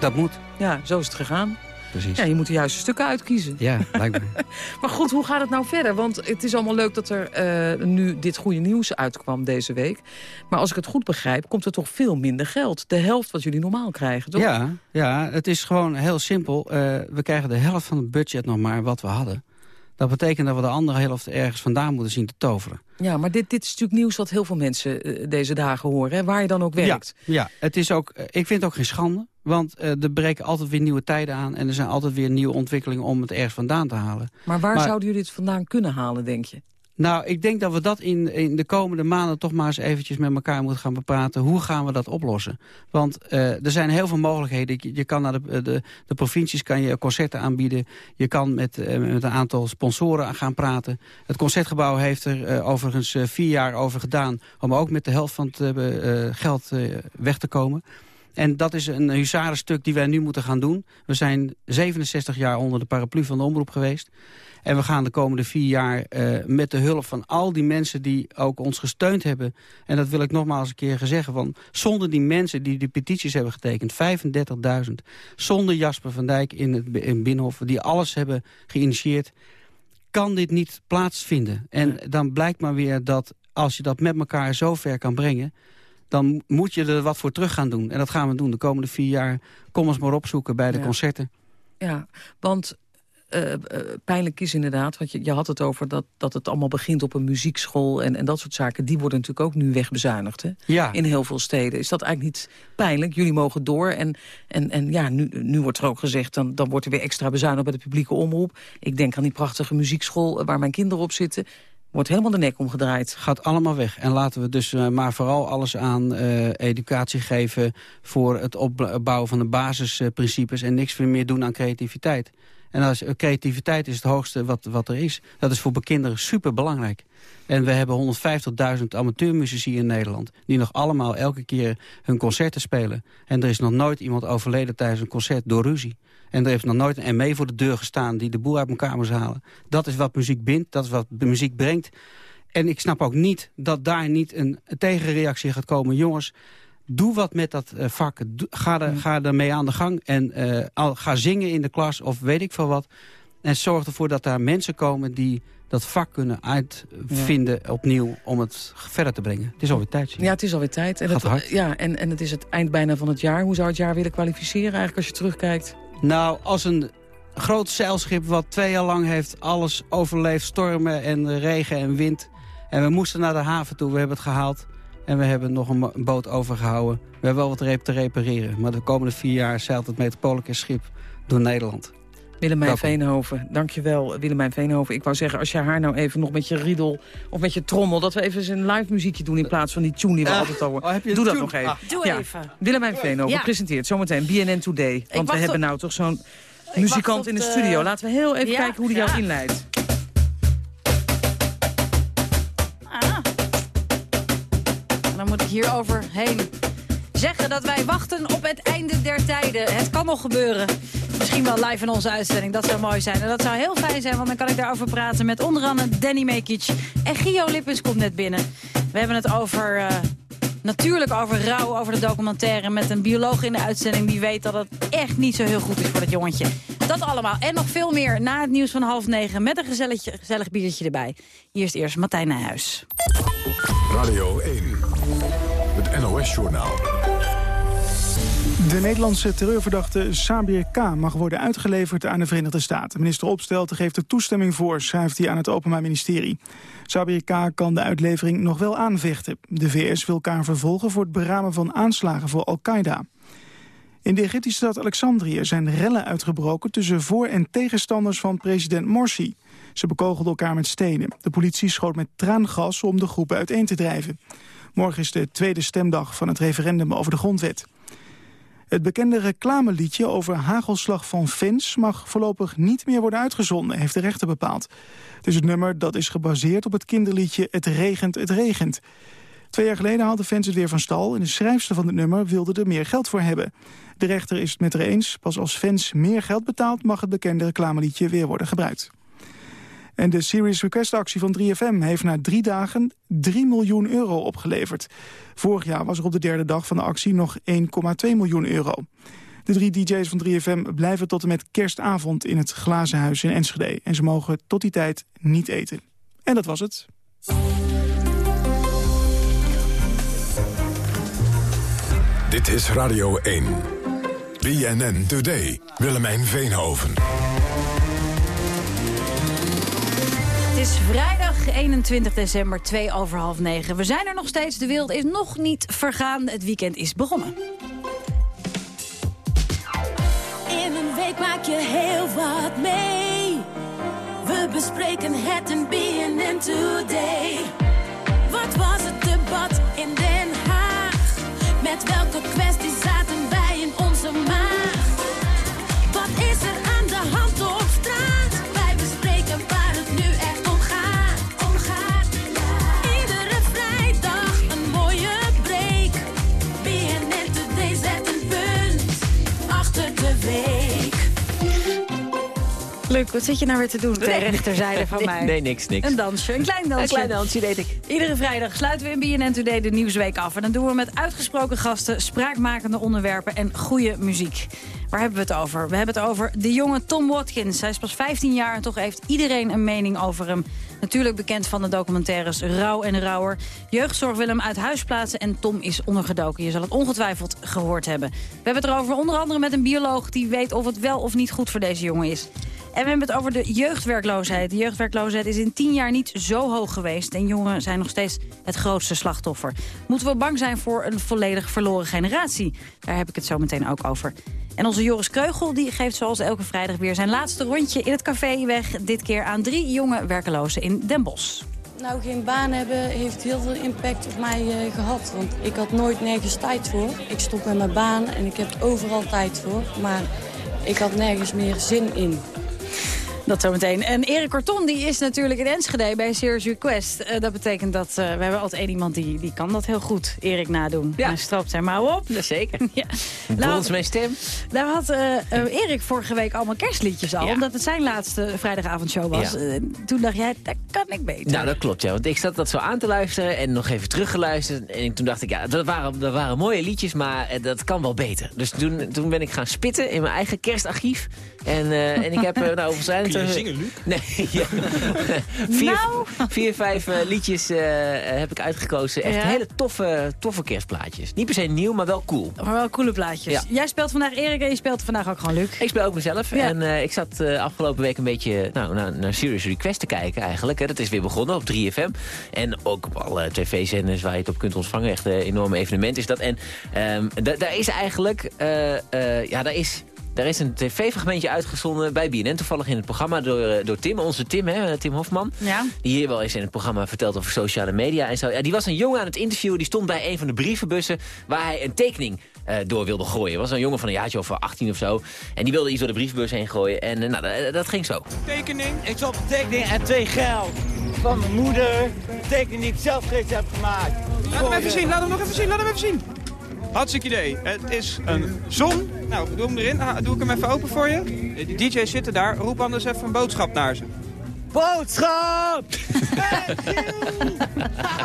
Dat moet. Ja, zo is het gegaan precies. Ja, je moet de juiste stukken uitkiezen. Ja, lijkt me. maar goed, hoe gaat het nou verder? Want het is allemaal leuk dat er uh, nu dit goede nieuws uitkwam deze week. Maar als ik het goed begrijp, komt er toch veel minder geld. De helft wat jullie normaal krijgen, toch? Ja, ja het is gewoon heel simpel. Uh, we krijgen de helft van het budget nog maar wat we hadden. Dat betekent dat we de andere helft ergens vandaan moeten zien te toveren. Ja, maar dit, dit is natuurlijk nieuws wat heel veel mensen uh, deze dagen horen. Hè? Waar je dan ook werkt. Ja, ja het is ook, ik vind het ook geen schande. Want uh, er breken altijd weer nieuwe tijden aan... en er zijn altijd weer nieuwe ontwikkelingen om het ergens vandaan te halen. Maar waar zouden jullie het vandaan kunnen halen, denk je? Nou, ik denk dat we dat in, in de komende maanden toch maar eens eventjes met elkaar moeten gaan bepraten. Hoe gaan we dat oplossen? Want uh, er zijn heel veel mogelijkheden. Je, je kan naar de, de, de, provincies kan je concerten aanbieden. Je kan met, uh, met een aantal sponsoren gaan praten. Het Concertgebouw heeft er uh, overigens vier jaar over gedaan... om ook met de helft van het geld weg te komen. En dat is een huzarenstuk die wij nu moeten gaan doen. We zijn 67 jaar onder de paraplu van de omroep geweest. En we gaan de komende vier jaar uh, met de hulp van al die mensen die ook ons gesteund hebben. En dat wil ik nogmaals een keer zeggen. Want zonder die mensen die die petities hebben getekend, 35.000. Zonder Jasper van Dijk in het in Binnenhof, die alles hebben geïnitieerd. Kan dit niet plaatsvinden. En dan blijkt maar weer dat als je dat met elkaar zo ver kan brengen dan moet je er wat voor terug gaan doen. En dat gaan we doen de komende vier jaar. Kom ons maar opzoeken bij de ja. concerten. Ja, want uh, uh, pijnlijk is inderdaad, want je, je had het over dat, dat het allemaal begint op een muziekschool en, en dat soort zaken. Die worden natuurlijk ook nu wegbezuinigd hè? Ja. in heel veel steden. Is dat eigenlijk niet pijnlijk? Jullie mogen door en, en, en ja, nu, nu wordt er ook gezegd, dan, dan wordt er weer extra bezuinigd bij de publieke omroep. Ik denk aan die prachtige muziekschool waar mijn kinderen op zitten wordt helemaal de nek omgedraaid. Gaat allemaal weg. En laten we dus uh, maar vooral alles aan uh, educatie geven... voor het opbouwen van de basisprincipes... en niks meer doen aan creativiteit. En als, creativiteit is het hoogste wat, wat er is. Dat is voor kinderen super belangrijk. En we hebben 150.000 amateurmuzici in Nederland... die nog allemaal elke keer hun concerten spelen. En er is nog nooit iemand overleden tijdens een concert door ruzie. En er heeft nog nooit een ME voor de deur gestaan die de boel uit elkaar moest halen. Dat is wat muziek bindt, dat is wat de muziek brengt. En ik snap ook niet dat daar niet een tegenreactie gaat komen. Jongens, doe wat met dat uh, vak. Ga, er, ga ermee aan de gang en uh, al, ga zingen in de klas of weet ik veel wat. En zorg ervoor dat daar mensen komen die dat vak kunnen uitvinden ja. opnieuw om het verder te brengen. Het is alweer tijd. Ja, het is alweer tijd. En Gaat het, hard. Ja, en, en het is het eind bijna van het jaar. Hoe zou het jaar willen kwalificeren eigenlijk als je terugkijkt? Nou, als een groot zeilschip wat twee jaar lang heeft alles overleefd. Stormen en regen en wind. En we moesten naar de haven toe. We hebben het gehaald. En we hebben nog een boot overgehouden. We hebben wel wat te repareren. Maar de komende vier jaar zeilt het Metropolicus schip door Nederland. Willemijn Veenhoven, dankjewel Willemijn Veenhoven. Ik wou zeggen, als je haar nou even nog met je riedel of met je trommel... dat we even een live muziekje doen in plaats van die tune die we uh, altijd horen. Oh, Doe dat nog even. Ah. Doe ja. even. Willemijn Veenhoven presenteert zometeen BNN Today. Want we hebben nou toch zo'n muzikant in de studio. Laten we heel even kijken hoe die jou inleidt. Ah. Dan moet ik hier overheen zeggen dat wij wachten op het einde der tijden. Het kan nog gebeuren. Misschien wel live in onze uitzending. Dat zou mooi zijn. En dat zou heel fijn zijn, want dan kan ik daarover praten met onder andere Danny Mekic. En Gio Lippens komt net binnen. We hebben het over... Uh, natuurlijk over rouw, over de documentaire... met een bioloog in de uitzending die weet dat het echt niet zo heel goed is voor dat jongetje. Dat allemaal en nog veel meer na het nieuws van half negen... met een gezellig, biertje erbij. Hier is eerst Martijn Nijhuis. Radio 1, het NOS-journaal. De Nederlandse terreurverdachte Sabir K. mag worden uitgeleverd aan de Verenigde Staten. Minister Opstelten geeft er toestemming voor, schrijft hij aan het Openbaar Ministerie. Sabir K. kan de uitlevering nog wel aanvechten. De VS wil K. vervolgen voor het beramen van aanslagen voor Al-Qaeda. In de Egyptische stad Alexandrië zijn rellen uitgebroken tussen voor- en tegenstanders van president Morsi. Ze bekogelden elkaar met stenen. De politie schoot met traangas om de groepen uiteen te drijven. Morgen is de tweede stemdag van het referendum over de grondwet. Het bekende reclameliedje over hagelslag van fans mag voorlopig niet meer worden uitgezonden, heeft de rechter bepaald. Het is het nummer dat is gebaseerd op het kinderliedje Het regent, het regent. Twee jaar geleden haalden fans het weer van stal en de schrijfster van het nummer wilde er meer geld voor hebben. De rechter is het met haar eens, pas als fans meer geld betaalt mag het bekende reclameliedje weer worden gebruikt. En de Serious Request actie van 3FM heeft na drie dagen 3 miljoen euro opgeleverd. Vorig jaar was er op de derde dag van de actie nog 1,2 miljoen euro. De drie DJ's van 3FM blijven tot en met kerstavond in het Glazen Huis in Enschede. En ze mogen tot die tijd niet eten. En dat was het. Dit is Radio 1. BNN Today. Willemijn Veenhoven. Het is vrijdag 21 december, 2 over half 9. We zijn er nog steeds, de wereld is nog niet vergaan. Het weekend is begonnen. In een week maak je heel wat mee. We bespreken het in BNN Today. Wat was het debat in Den Haag? Met welke kwesties Luc, wat zit je nou weer te doen? Ter rechterzijde van mij. Nee, niks, niks. Een dansje, een klein dansje. Een klein dansje deed ik. Iedere vrijdag sluiten we in BNN Today de Nieuwsweek af. En dan doen we met uitgesproken gasten, spraakmakende onderwerpen en goede muziek. Waar hebben we het over? We hebben het over de jonge Tom Watkins. Hij is pas 15 jaar en toch heeft iedereen een mening over hem. Natuurlijk bekend van de documentaires Rauw en Rauwer. Jeugdzorg wil hem uit huis plaatsen en Tom is ondergedoken. Je zal het ongetwijfeld gehoord hebben. We hebben het erover onder andere met een bioloog... die weet of het wel of niet goed voor deze jongen is. En we hebben het over de jeugdwerkloosheid. De jeugdwerkloosheid is in tien jaar niet zo hoog geweest. En jongeren zijn nog steeds het grootste slachtoffer. Moeten we bang zijn voor een volledig verloren generatie? Daar heb ik het zo meteen ook over. En onze Joris Kreugel die geeft zoals elke vrijdag weer zijn laatste rondje in het café weg. Dit keer aan drie jonge werkelozen in Den Bosch. Nou, geen baan hebben heeft heel veel impact op mij uh, gehad. Want ik had nooit nergens tijd voor. Ik stop met mijn baan en ik heb overal tijd voor. Maar ik had nergens meer zin in. Dat zometeen. En Erik Corton die is natuurlijk in Enschede bij Serious Request. Uh, dat betekent dat uh, we hebben altijd één iemand die, die kan dat heel goed. Erik nadoen. Ja. Hij stroopt zijn mouw op. Jazeker. ja. Nou, mijn stem. Daar had uh, Erik vorige week allemaal kerstliedjes al. Ja. Omdat het zijn laatste vrijdagavondshow was. Ja. toen dacht jij, dat kan ik beter. Nou, dat klopt ja. Want ik zat dat zo aan te luisteren en nog even teruggeluisterd. En toen dacht ik, ja, dat waren, dat waren mooie liedjes, maar dat kan wel beter. Dus toen, toen ben ik gaan spitten in mijn eigen kerstarchief. En, en ik heb nou over zijn Kun je zingen, Luc? Nee, ja. vier, nou. vier, vijf uh, liedjes uh, heb ik uitgekozen. Echt ja. hele toffe, toffe kerstplaatjes. Niet per se nieuw, maar wel cool. Maar wel coole plaatjes. Ja. Jij speelt vandaag Erik en je speelt vandaag ook gewoon Luc. Ik speel ook mezelf. En uh, ik zat afgelopen week een beetje nou, naar, naar Serious Request te kijken eigenlijk. Dat is weer begonnen op 3FM. En ook op alle tv-zenders waar je het op kunt ontvangen. Echt een enorm evenement is dat. En um, daar is eigenlijk... ja, daar is Daar is een tv-fragmentje uitgezonden bij BNN. Toevallig in het programma door, eh, door Tim, onze Tim, hè, Tim Hofman. Ja. Die hier wel eens in het programma vertelt over sociale media en zo. Ja, die was een jongen aan het interviewen. Die stond bij een van de brievenbussen waar hij een tekening eh, door wilde gooien. was een jongen van een jaartje of 18 of zo. En die wilde iets door de brievenbus heen gooien. En eh, nou, dat, ging zo. Tekening, ik zat op tekening en twee geld. Van mijn moeder, tekening die ik zelf gisteren heb gemaakt. Laat hem even zien, laat hem nog even zien, laat hem even zien. Hartstikke idee. Het is een zon. Nou, doe hem erin. Ah, Doe ik hem even open voor je. De DJ's zitten daar. Roep anders even een boodschap naar ze. Boodschap!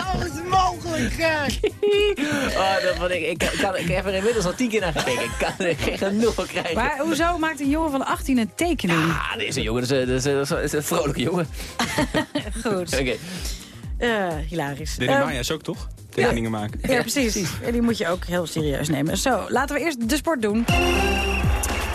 Alles mogelijk, gek! oh, dat vond ik, ik, kan, ik heb er inmiddels al tien keer naar gekeken. Ik kan er geen genoeg van krijgen. Maar hoezo maakt een jongen van 18 een tekening? Ah, dit is een jongen, dat is, dat is, dat is, dat is een vrolijke jongen. Goed. Oké. Eh, hilarisch. Danny Eh, Maya is ook toch? Tekeningen maken. Ja, precies. En die moet je ook heel serieus nemen. Zo, laten we eerst de sport doen.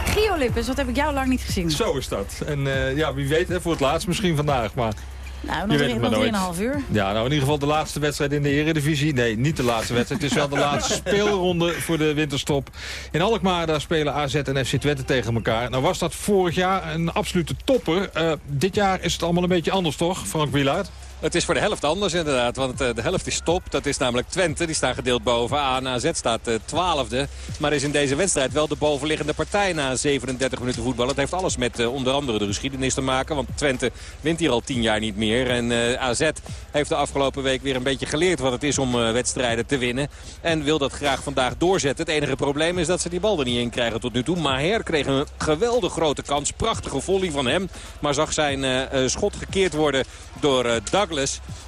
Gio Lippens, wat heb ik jou lang niet gezien? Zo is dat. En eh, ja, wie weet, hè, voor het laatst misschien vandaag. Maar Nou, nog, drie- nog. 3,5 uur. Ja, nou in ieder geval de laatste wedstrijd in de Eredivisie. Nee, niet de laatste wedstrijd. Het is wel de laatste speelronde voor de winterstop. In Alkmaar daar spelen AZ en FC Twente tegen elkaar. Nou was dat vorig jaar een absolute topper. Eh, dit jaar is het allemaal een beetje anders, toch, Frank Wielaert? Het is voor de helft anders inderdaad, want eh, de helft is top. Dat is namelijk Twente, die staan gedeeld bovenaan. AZ staat eh, twaalfde, maar is in deze wedstrijd wel de bovenliggende partij na 37 minuten voetbal. Het heeft alles met eh, onder andere de geschiedenis te maken, want Twente wint hier al 10 jaar niet meer. En AZ heeft de afgelopen week weer een beetje geleerd wat het is om wedstrijden te winnen. En wil dat graag vandaag doorzetten. Het enige probleem is dat ze die bal er niet in krijgen tot nu toe. Maher kreeg een geweldig grote kans, prachtige volley van hem. Maar zag zijn schot gekeerd worden door eh,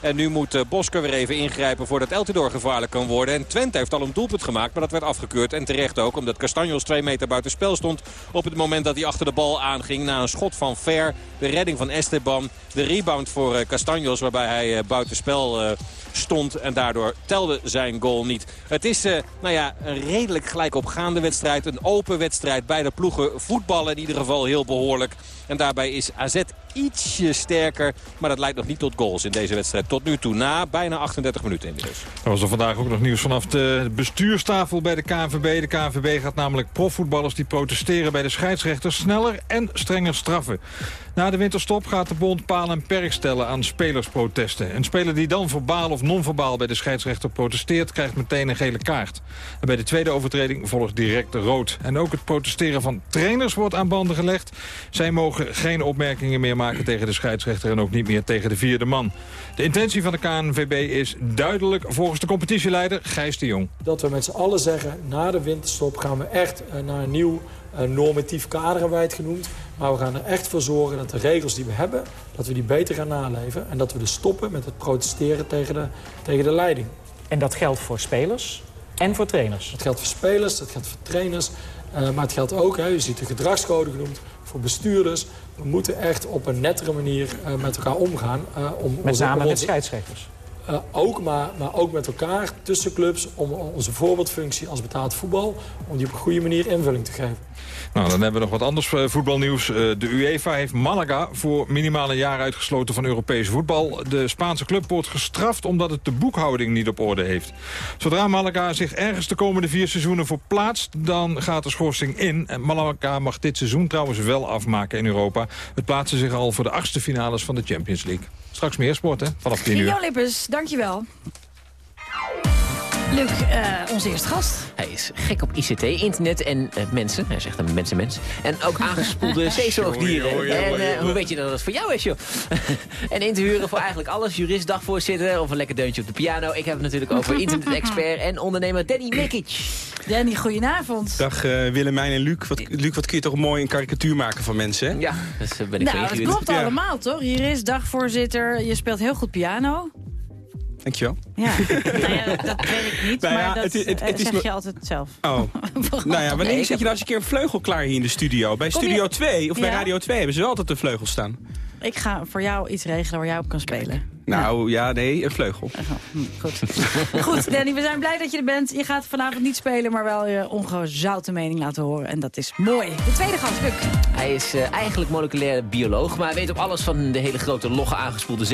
En nu moet eh, Bosker weer even ingrijpen voordat Eltidoor gevaarlijk kan worden. En Twente heeft al een doelpunt gemaakt, maar dat werd afgekeurd. En terecht ook, omdat Castanjos twee meter buiten spel stond... op het moment dat hij achter de bal aanging na een schot van Ver. De redding van Esteban. De rebound voor eh, Castanjos, waarbij hij eh, buiten spel eh, stond. En daardoor telde zijn goal niet. Het is nou ja, een redelijk gelijkopgaande wedstrijd. Een open wedstrijd. Beide ploegen voetballen in ieder geval heel behoorlijk. En daarbij is AZ ietsje sterker. Maar dat leidt nog niet tot goals in deze wedstrijd. Tot nu toe na bijna 38 minuten inmiddels. Er was er vandaag ook nog nieuws vanaf de bestuurstafel bij de KNVB. De KNVB gaat namelijk profvoetballers die protesteren bij de scheidsrechters sneller en strenger straffen. Na de winterstop gaat de bond paal en perk stellen aan spelersprotesten. Een speler die dan verbaal of non-verbaal bij de scheidsrechter protesteert... krijgt meteen een gele kaart. En bij de tweede overtreding volgt direct de rood. En ook het protesteren van trainers wordt aan banden gelegd. Zij mogen geen opmerkingen meer maken tegen de scheidsrechter... en ook niet meer tegen de vierde man. De intentie van de KNVB is duidelijk volgens de competitieleider Gijs de Jong. Dat we met z'n allen zeggen, na de winterstop gaan we echt eh, naar een nieuw normatief kader, hebben wij het genoemd. Maar we gaan er echt voor zorgen dat de regels die we hebben, dat we die beter gaan naleven. En dat we dus stoppen met het protesteren tegen de, tegen de leiding. En dat geldt voor spelers en voor trainers? Dat geldt voor spelers, dat geldt voor trainers. eh, maar het geldt ook, hè, u ziet de gedragscode genoemd, voor bestuurders. We moeten echt op een nettere manier eh, met elkaar omgaan. eh, om Met onze- name met scheidsrechters? Eh, ook, maar, maar ook met elkaar tussen clubs om onze voorbeeldfunctie als betaald voetbal... om die op een goede manier invulling te geven. Nou, dan hebben we nog wat anders eh, voetbalnieuws. Eh, De UEFA heeft Malaga voor minimaal een jaar uitgesloten van Europees voetbal. De Spaanse club wordt gestraft omdat het de boekhouding niet op orde heeft. Zodra Malaga zich ergens de komende vier seizoenen voor plaatst... dan gaat de schorsing in. En Malaga mag dit seizoen trouwens wel afmaken in Europa. Het plaatsen zich al voor de achtste finales van de Champions League. Straks meer sport, hè? Vanaf 10 uur. Gio dankjewel. Luc, eh, onze eerste gast. Hij is gek op ICT, internet en eh, mensen. Hij zegt een mensenmens. En ook aangespoelde zeezoogdieren. En eh, hoe weet je dat het voor jou is, joh? en in te huren voor eigenlijk alles. Jurist, dagvoorzitter of een lekker deuntje op de piano. Ik heb het natuurlijk over internet-expert en ondernemer Danny Mikic. Danny, goedenavond. Dag eh, Willemijn en Luc. Wat, Luc, wat kun je toch mooi een karikatuur maken van mensen, hè? Ja, dus ben Nou, het klopt allemaal, toch? Jurist, dagvoorzitter, je speelt heel goed piano. Dankjewel. Ja, nou ja, dat weet ik niet, Nou ja, maar dat het is- het- eh, het is zeg me- je altijd zelf. Oh. nou ja, wanneer Nee, zet je nou eens een keer een vleugel klaar hier in de studio? Bij Kom je- Studio 2 of bij? Radio 2 hebben ze wel altijd een vleugel staan. Ik ga voor jou iets regelen waar jij op kan spelen. Nou, ja, nee, een vleugel. Goed. Goed, Danny, we zijn blij dat je er bent. Je gaat vanavond niet spelen, maar wel je ongezouten mening laten horen. En dat is mooi. De tweede gast, Luc. Hij is eh, eigenlijk moleculair bioloog, maar hij weet ook alles van de hele grote logge aangespoelde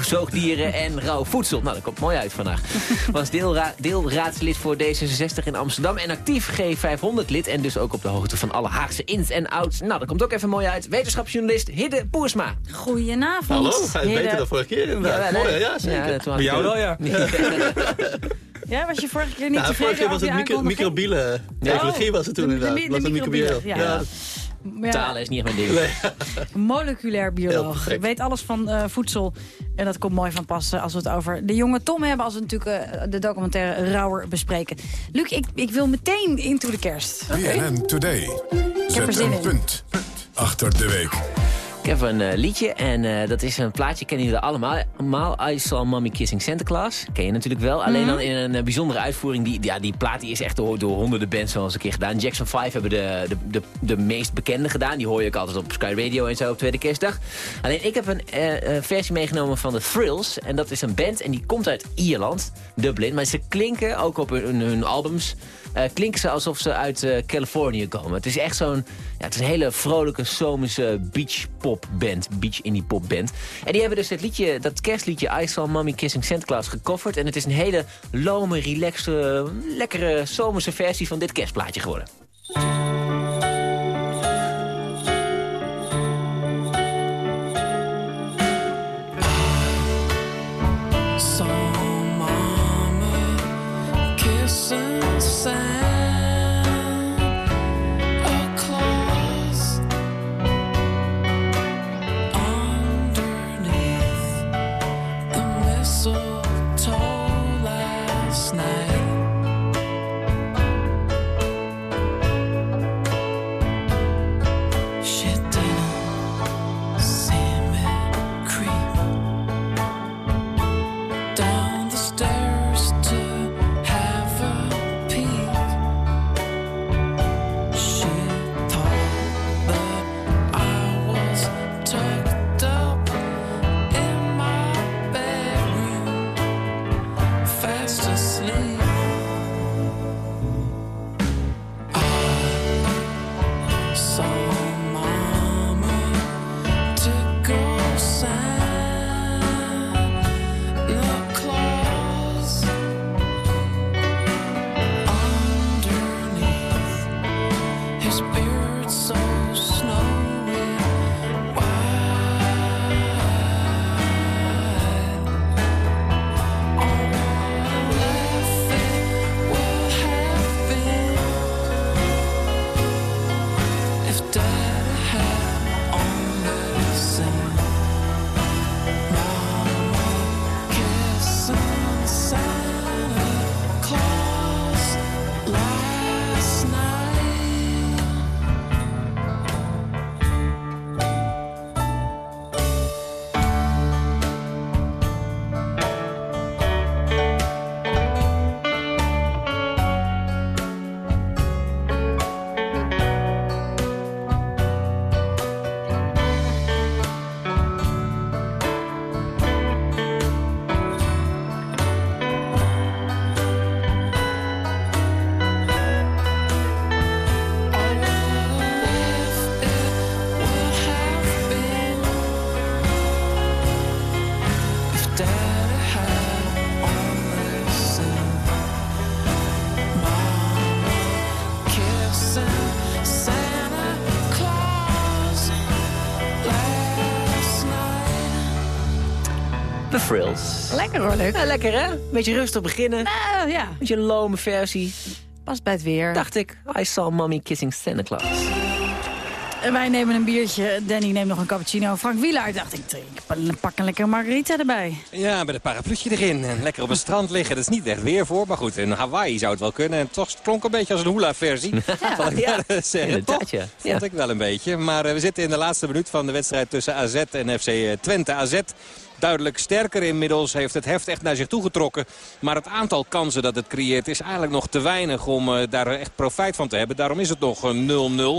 zoogdieren en rauw voedsel. Nou, dat komt mooi uit vandaag. Was deelra deelraadslid voor D66 in Amsterdam en actief G500-lid en dus ook op de hoogte van alle Haagse ins en outs. Nou, dat komt ook even mooi uit. Wetenschapsjournalist Hidde Boersma. Goedenavond. Hallo, hij is beter dan vorige keer. Ja, nee. Mooi, ja, zeker. Ja, Bij jou wel, ja. Ja, was je vorige keer niet Ja, tevreden vorige keer was het micro microbiele Ja. ecologie was het toen De- de- inderdaad. de was het ja. Ja. Ja. Talen is niet echt mijn ding. Moleculair bioloog. Weet alles van eh, voedsel. En dat komt mooi van pas eh, als we het over de jonge Tom hebben. Als we natuurlijk eh, de documentaire Rauwer bespreken. Luc, ik, ik wil meteen into de kerst. BNN Today. heb Zet er zin een in. punt achter de week. Ik heb een liedje en eh, dat is een plaatje, kennen jullie allemaal. allemaal. I Saw Mommy Kissing Santa Claus. Ken je natuurlijk wel. Alleen Mhm. dan in een eh, bijzondere uitvoering. Die, ja, die plaat die is echt door, door honderden bands al eens een keer gedaan. Jackson 5 hebben de, de, de, de meest bekende gedaan. Die hoor je ook altijd op Sky Radio en zo op Tweede Kerstdag. Alleen ik heb een eh, versie meegenomen van The Thrills. En dat is een band en die komt uit Ierland, Dublin. Maar ze klinken, ook op hun, hun albums... eh, klinken ze alsof ze uit eh, Californië komen. Het is echt zo'n ja, het is een hele vrolijke, zomerse beach pop band. Beach indie pop band. En die hebben dus het liedje, dat kerstliedje I Saw Mommy Kissing Santa Claus gecoverd. En het is een hele lome, relaxe, lekkere zomerse versie van dit kerstplaatje geworden. Lekker hoor. Ja, lekker hè? Beetje rustig beginnen. Nou, ja. Beetje een lome versie. Past bij het weer. Dacht ik, I saw mommy kissing Santa Claus. En wij nemen een biertje. Danny neemt nog een cappuccino. Frank Wielaert dacht ik, ik pak een lekkere margarita erbij. Ja, met een parapluutje erin en lekker op het strand liggen. Dat is niet echt weer voor, maar goed, in Hawaii zou het wel kunnen. En toch het klonk een beetje als een hula-versie. Zal ik ja, wel zeggen. inderdaad, Toch? ja. Vond ik wel een beetje. Maar eh, we zitten in de laatste minuut van de wedstrijd tussen AZ en FC Twente. AZ duidelijk sterker inmiddels. Heeft het heft echt naar zich toe getrokken. Maar het aantal kansen dat het creëert is eigenlijk nog te weinig om daar echt profijt van te hebben. Daarom is het nog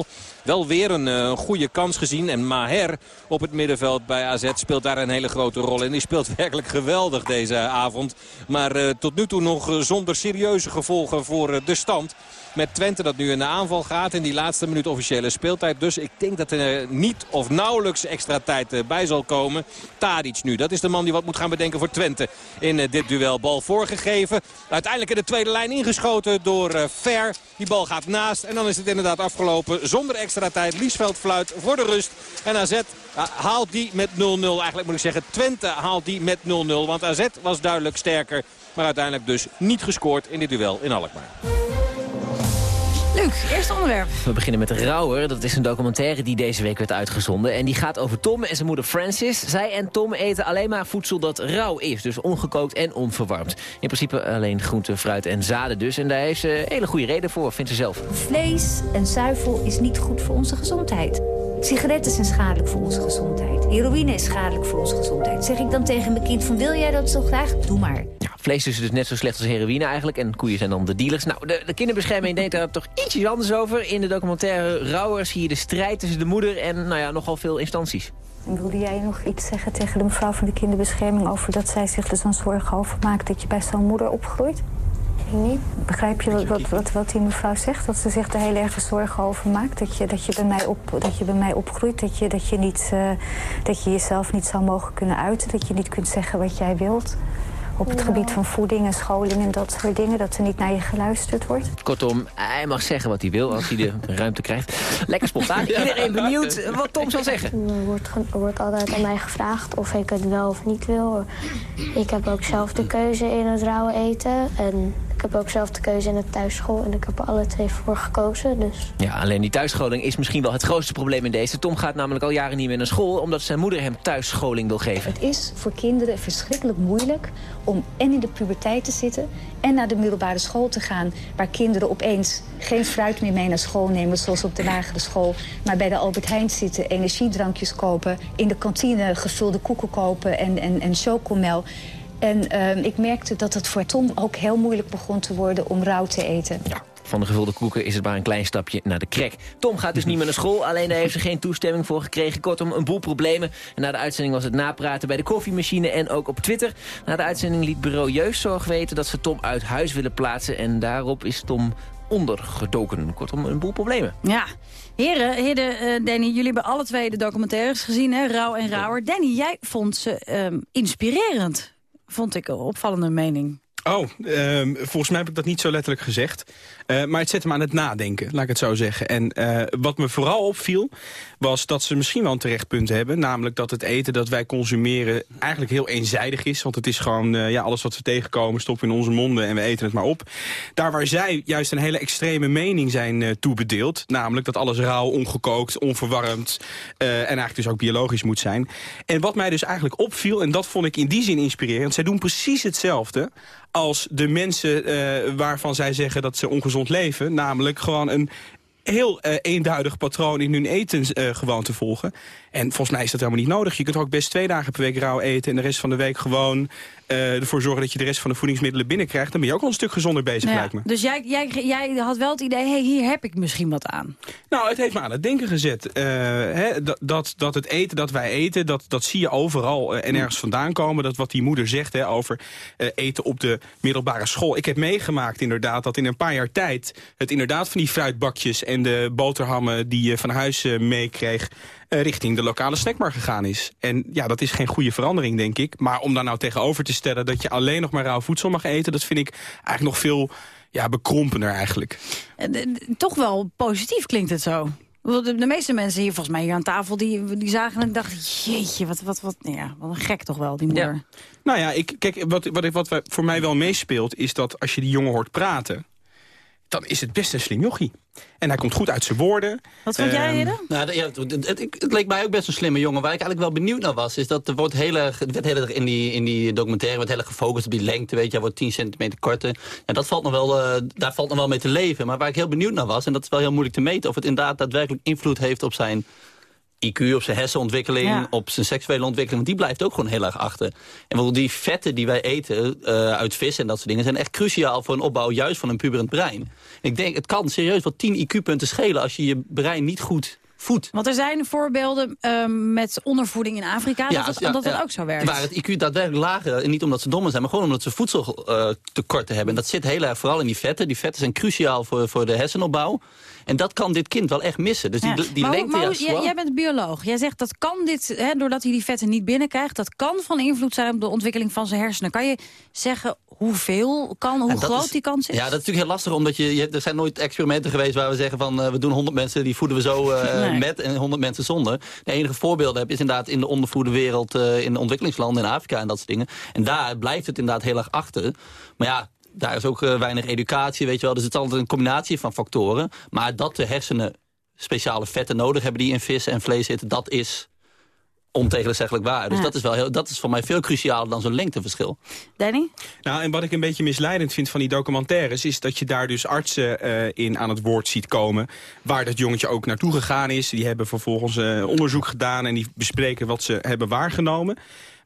0-0. Wel weer een goede kans gezien. En Maher op het middenveld bij AZ speelt daar een hele grote rol in. Die speelt werkelijk geweldig deze avond. Maar tot nu toe nog zonder serieuze gevolgen voor de stand. Met Twente dat nu in de aanval gaat in die laatste minuut officiële speeltijd. Dus ik denk dat er niet of nauwelijks extra tijd eh, bij zal komen. Tadic nu, dat is de man die wat moet gaan bedenken voor Twente in eh, dit duel. Bal voorgegeven. Uiteindelijk in de tweede lijn ingeschoten door eh, Ver. Die bal gaat naast en dan is het inderdaad afgelopen zonder extra tijd. Liesveld fluit voor de rust. En AZ haalt die met 0-0. Eigenlijk moet ik zeggen Twente haalt die met 0-0. Want AZ was duidelijk sterker. Maar uiteindelijk dus niet gescoord in dit duel in Alkmaar. Luc, eerste onderwerp. We beginnen met Rauwer. Dat is een documentaire die deze week werd uitgezonden. En die gaat over Tom en zijn moeder Francis. Zij en Tom eten alleen maar voedsel dat rauw is. Dus ongekookt en onverwarmd. In principe alleen groente, fruit en zaden dus. En daar heeft ze hele goede reden voor, vindt ze zelf. Vlees en zuivel is niet goed voor onze gezondheid. Sigaretten zijn schadelijk voor onze gezondheid. Heroïne is schadelijk voor onze gezondheid. Zeg ik dan tegen mijn kind van wil jij dat zo graag? Doe maar. Ja, vlees is dus net zo slecht als heroïne eigenlijk. En koeien zijn dan de dealers. Nou, de, de kinderbescherming denkt daar toch ietsjes anders over. In de documentaire Rauwer zie je de strijd tussen de moeder en nou ja, nogal veel instanties. wilde jij nog iets zeggen tegen de mevrouw van de kinderbescherming... over dat zij zich er zo'n zorgen over maakt dat je bij zo'n moeder opgroeit? Niet. Begrijp je wat, wat, wat, die mevrouw zegt? Dat ze zich er heel erg zorgen over maakt. Dat je, dat je, bij, mij op, dat je bij mij opgroeit. Dat je, dat, je niet, uh, dat je jezelf niet zou mogen kunnen uiten. Dat je niet kunt zeggen wat jij wilt. Op het gebied van voeding en scholing en dat soort dingen. Dat er niet naar je geluisterd wordt. Kortom, hij mag zeggen wat hij wil als hij de ruimte krijgt. Lekker spontaan. Iedereen benieuwd wat Tom zal zeggen. Er wordt, er wordt altijd aan mij gevraagd of ik het wel of niet wil. Ik heb ook zelf de keuze in het rauwe eten. En ik heb ook zelf de keuze in de thuisschool en ik heb er alle twee voor gekozen. Dus. Ja, alleen die thuisscholing is misschien wel het grootste probleem in deze. Tom gaat namelijk al jaren niet meer naar school... omdat zijn moeder hem thuisscholing wil geven. Het is voor kinderen verschrikkelijk moeilijk om en in de puberteit te zitten... en naar de middelbare school te gaan... waar kinderen opeens geen fruit meer mee naar school nemen... zoals op de lagere school, maar bij de Albert Heijn zitten... energiedrankjes kopen, in de kantine gevulde koeken kopen en, en, en chocomel... En uh, ik merkte dat het voor Tom ook heel moeilijk begon te worden om rauw te eten. Ja. Van de gevulde koeken is het maar een klein stapje naar de krek. Tom gaat dus niet meer naar school, alleen daar heeft ze geen toestemming voor gekregen. Kortom, een boel problemen. En na de uitzending was het napraten bij de koffiemachine en ook op Twitter. Na de uitzending liet bureau Jeugdzorg weten dat ze Tom uit huis willen plaatsen. En daarop is Tom ondergedoken. Kortom, een boel problemen. Ja. Heren, heren uh, Danny, jullie hebben alle twee de documentaires gezien, hè? Rauw en Rauwer. Danny, jij vond ze um, inspirerend vond ik een opvallende mening. Oh, um, volgens mij heb ik dat niet zo letterlijk gezegd. Uh, maar het zet hem aan het nadenken, laat ik het zo zeggen. En uh, wat me vooral opviel, was dat ze misschien wel een terecht punt hebben. Namelijk dat het eten dat wij consumeren eigenlijk heel eenzijdig is. Want het is gewoon, uh, ja, alles wat we tegenkomen stoppen in onze monden en we eten het maar op. Daar waar zij juist een hele extreme mening zijn toebedeeld. Namelijk dat alles rauw, ongekookt, onverwarmd en eigenlijk dus ook biologisch moet zijn. En wat mij dus eigenlijk opviel, en dat vond ik in die zin inspirerend. Zij doen precies hetzelfde als de mensen waarvan zij zeggen dat ze ongezond leven. Namelijk gewoon een heel uh, eenduidig patroon in hun eten gewoon te volgen. En volgens mij is dat helemaal niet nodig. Je kunt ook best twee dagen per week rauw eten... en de rest van de week gewoon uh, ervoor zorgen dat je de rest van de voedingsmiddelen binnenkrijgt. Dan ben je ook al een stuk gezonder bezig, ja, lijkt me. Dus jij, jij, jij had wel het idee, hey, hier heb ik misschien wat aan. Nou, het heeft me aan het denken gezet. Uh, hè, dat, dat, dat het eten dat wij eten, dat, dat zie je overal uh, en ergens vandaan komen. Dat wat die moeder zegt hè, over eten op de middelbare school. Ik heb meegemaakt inderdaad dat in een paar jaar tijd... het inderdaad van die fruitbakjes en de boterhammen die je van huis meekreeg... Uh, richting de lokale snackbar gegaan is. En ja, dat is geen goede verandering, denk ik. Maar om daar nou tegenover te stellen dat je alleen nog maar rauw voedsel mag eten... dat vind ik eigenlijk nog veel ja, bekrompener eigenlijk. Uh, toch wel positief klinkt het zo. De, de meeste mensen hier, volgens mij hier aan tafel, die, die zagen en dachten... jeetje, wat, wat, wat, ja, wat een gek toch wel, die moeder. Ja. Nou ja, ik, kijk, wat, wat, wat, wat voor mij wel meespeelt... is dat als je die jongen hoort praten... dan is het best een slim jochie. En hij komt goed uit zijn woorden. Wat vond jij, Hidde? Um, nou, ja, het, het, het, het, leek mij ook best een slimme jongen. Waar ik eigenlijk wel benieuwd naar was, is dat er wordt heel erg, werd heel erg in die, in die documentaire wordt heel erg gefocust op die lengte. Weet je, hij wordt 10 centimeter korter. En dat valt nog wel, uh, daar valt nog wel mee te leven. Maar waar ik heel benieuwd naar was, en dat is wel heel moeilijk te meten, of het inderdaad daadwerkelijk invloed heeft op zijn IQ, op zijn hersenontwikkeling, Ja. op zijn seksuele ontwikkeling. Want die blijft ook gewoon heel erg achter. En bijvoorbeeld die vetten die wij eten eh, uit vis en dat soort dingen... zijn echt cruciaal voor een opbouw juist van een puberend brein. En ik denk, het kan serieus wel 10 IQ-punten schelen... als je je brein niet goed voedt. Want er zijn voorbeelden ehm, met ondervoeding in Afrika... dat, dat, ja, dat, dat ja. ook zo werkt. Waar het IQ daadwerkelijk lager, en niet omdat ze dommer zijn... maar gewoon omdat ze voedseltekorten hebben. En dat zit heel erg vooral in die vetten. Die vetten zijn cruciaal voor, voor de hersenopbouw. En dat kan dit kind wel echt missen. Dus die, Ja. die maar, lengte maar juist jij, bent bioloog. Jij zegt dat kan dit, hè, doordat hij die vetten niet binnenkrijgt... dat kan van invloed zijn op de ontwikkeling van zijn hersenen. Kan je zeggen hoeveel kan, hoe groot is- die kans is? Ja, dat is natuurlijk heel lastig, omdat je, er zijn nooit experimenten geweest waar we zeggen van eh, we doen 100 mensen, die voeden we zo eh, Nee. met en 100 mensen zonder. De enige voorbeelden heb is inderdaad in de ondervoede wereld, eh, in de ontwikkelingslanden, in Afrika en dat soort dingen. En daar blijft het inderdaad heel erg achter. Maar ja, daar is ook eh, weinig educatie, weet je wel. Dus het is altijd een combinatie van factoren. Maar dat de hersenen speciale vetten nodig hebben die in vis en vlees zitten, dat is ontegenzeggelijk waar. Dus Ja. dat, is wel heel, dat is voor mij veel crucialer dan zo'n lengteverschil. Danny? Nou, en wat ik een beetje misleidend vind van die documentaires... is dat je daar dus artsen eh, in aan het woord ziet komen... waar dat jongetje ook naartoe gegaan is. Die hebben vervolgens eh, onderzoek gedaan... en die bespreken wat ze hebben waargenomen.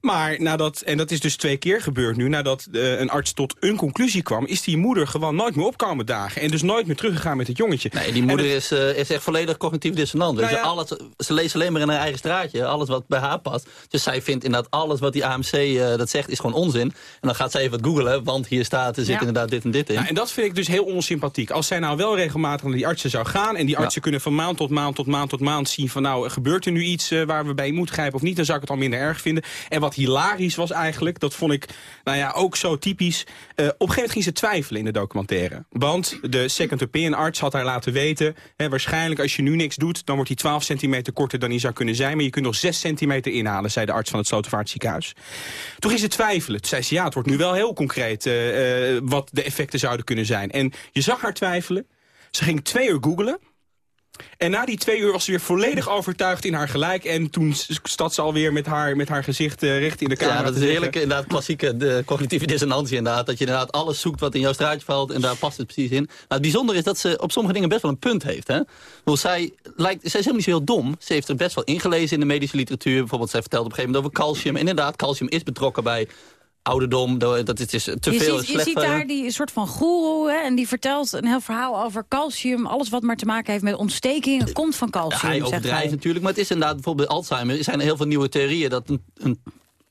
Maar nadat, en dat is dus twee keer gebeurd nu... nadat eh, een arts tot een conclusie kwam... is die moeder gewoon nooit meer opkomen dagen. En dus nooit meer teruggegaan met het jongetje. Nee, die moeder is, eh, is echt volledig cognitief dissonant. Nou ja. alles, ze leest alleen maar in haar eigen straatje, alles wat bij haar past. Dus zij vindt inderdaad alles wat die AMC eh, dat zegt is gewoon onzin. En dan gaat zij even wat googlen, want hier staat, er zit Ja. inderdaad dit en dit in. Nou, en dat vind ik dus heel onsympathiek. Als zij nou wel regelmatig naar die artsen zou gaan... en die artsen kunnen van maand tot maand tot maand tot maand zien... van nou, gebeurt er nu iets waar we bij moeten grijpen of niet... dan zou ik het al minder erg vinden. En wat hilarisch was eigenlijk, dat vond ik nou ja, ook zo typisch... eh, op een gegeven moment ging ze twijfelen in de documentaire. Want de second opinion arts had haar laten weten... Hè, waarschijnlijk als je nu niks doet... dan wordt hij 12 centimeter korter dan hij zou kunnen zijn... maar je kunt nog 6 centimeter inhalen, zei de arts van het Slotervaartziekenhuis. Toen ging ze twijfelen. Toen zei ze, ja, het wordt nu wel heel concreet... eh, eh, wat de effecten zouden kunnen zijn. En je zag haar twijfelen. Ze ging twee uur googlen. En na die twee uur was ze weer volledig overtuigd in haar gelijk. En toen stad ze alweer met haar, met haar gezicht eh, recht in de camera. Ja, dat is heerlijk, inderdaad, klassieke de cognitieve dissonantie inderdaad. Dat je inderdaad alles zoekt wat in jouw straatje valt en daar past het precies in. Nou, het bijzondere is dat ze op sommige dingen best wel een punt heeft. Hè? Want zij, lijkt, zij is helemaal niet zo heel dom. Ze heeft er best wel ingelezen in de medische literatuur. Bijvoorbeeld, zij vertelt op een gegeven moment over calcium. En inderdaad, calcium is betrokken bij ouderdom. Dat is dus te je veel ziet, is je ziet daar die soort van goeroe, hè, en die vertelt een heel verhaal over calcium. Alles wat maar te maken heeft met ontstekingen komt van calcium, hij overdrijft hij. natuurlijk, maar het is inderdaad bijvoorbeeld bij Alzheimer... er zijn heel veel nieuwe theorieën dat een, een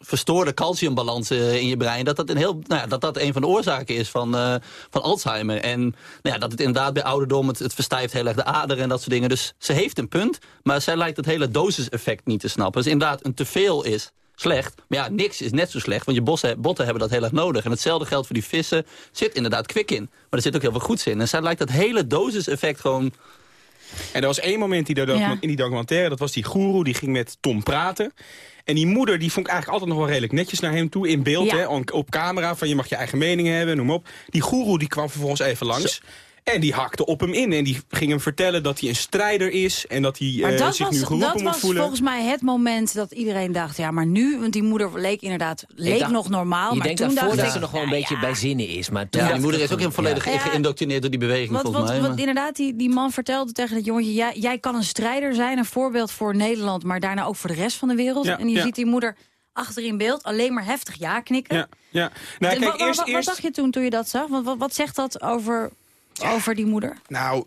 verstoorde calciumbalans eh, in je brein... dat dat, een heel, nou ja, dat dat een van de oorzaken is van, eh, van Alzheimer. En nou ja, dat het inderdaad bij ouderdom, het, het verstijft heel erg de aderen en dat soort dingen. Dus ze heeft een punt, maar zij lijkt het hele dosiseffect niet te snappen. Dus inderdaad, een teveel is slecht. Maar ja, niks is net zo slecht, want je bossen, botten hebben dat heel erg nodig. En hetzelfde geldt voor die vissen. zit inderdaad kwik in. Maar er zit ook heel veel goeds in. En zij lijkt dat hele dosiseffect gewoon... En er was één moment die Ja. in die documentaire, dat was die goeroe, die ging met Tom praten. En die moeder die vond ik eigenlijk altijd nog wel redelijk netjes naar hem toe, in beeld, Ja. hè, op camera, van je mag je eigen mening hebben, noem op. Die goeroe die kwam vervolgens even langs. En die hakte op hem in en die ging hem vertellen dat hij een strijder is... en dat hij Maar eh, dat zich was, nu geroepen dat moet was voelen. volgens mij het moment dat iedereen dacht... ja, maar nu, want die moeder leek inderdaad leek dacht- nog normaal. Je maar denkt toen daarvoor dacht dat ik, ze nog wel een ja, beetje bij zinnen is. Maar toen Ja, die moeder is ook heel volledig ja. ge- geïndoctrineerd door die beweging Wat, volgens wat, mij. wat maar- inderdaad, die, die man vertelde tegen dat jongetje... Jij, jij kan een strijder zijn, een voorbeeld voor Nederland... maar daarna ook voor de rest van de wereld. Ja, en je ja. ziet die moeder achter in beeld alleen maar heftig ja knikken. Ja, ja. Nou, En kijk, wat, wat- eerst, wat, eerst... dacht je toen, toen je dat zag? Wat, wat, wat zegt dat over, over die moeder? Nou,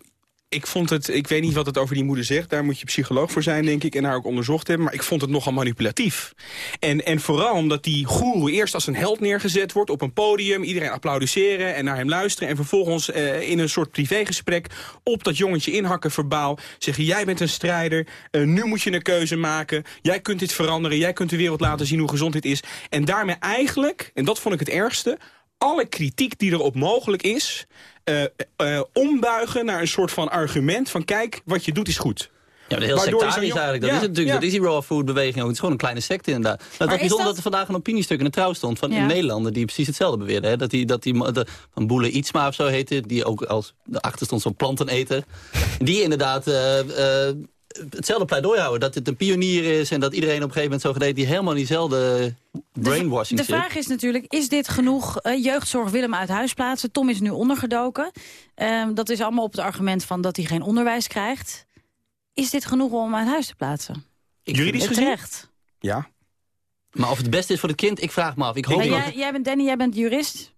ik vond het, ik weet niet wat het over die moeder zegt. Daar moet je psycholoog voor zijn, denk ik. En haar ook onderzocht hebben. Maar ik vond het nogal manipulatief. En, en vooral omdat die goeroe eerst als een held neergezet wordt op een podium. Iedereen applaudisseren en naar hem luisteren. En vervolgens eh, in een soort privégesprek op dat jongetje inhakken verbaal. Zeggen, jij bent een strijder. eh, nu moet je een keuze maken. Jij kunt dit veranderen. Jij kunt de wereld laten zien hoe gezond dit is. En daarmee eigenlijk, en dat vond ik het ergste... alle kritiek die erop mogelijk is... eh, eh, ombuigen naar een soort van argument van... kijk, wat je doet is goed. Ja, maar heel sectarisch eigenlijk. Dat Ja, is het natuurlijk. ja. Dat is die raw food beweging ook. Het is gewoon een kleine secte inderdaad. Maar het was is bijzonder dat- dat... er vandaag een opiniestuk in de trouw stond van Ja. een Nederlander die precies hetzelfde beweerde. Hè? Dat die, dat die de, van Boele Ietsma of zo heette, die ook als achter stond zo'n planteneter. Die inderdaad eh, eh, hetzelfde pleidooi houden. Dat het een pionier is en dat iedereen op een gegeven moment zo gedeed die helemaal diezelfde brainwashing De zit. vraag is natuurlijk, is dit genoeg eh, jeugdzorg Willem uit huis plaatsen? Tom is nu ondergedoken. Ehm, dat is allemaal op het argument van dat hij geen onderwijs krijgt. Is dit genoeg om hem uit huis te plaatsen? Juridisch gezien? Terecht. Ja. Maar of het beste is voor het kind, ik vraag me af. Ik hoop jij, jij bent Danny, jij bent jurist.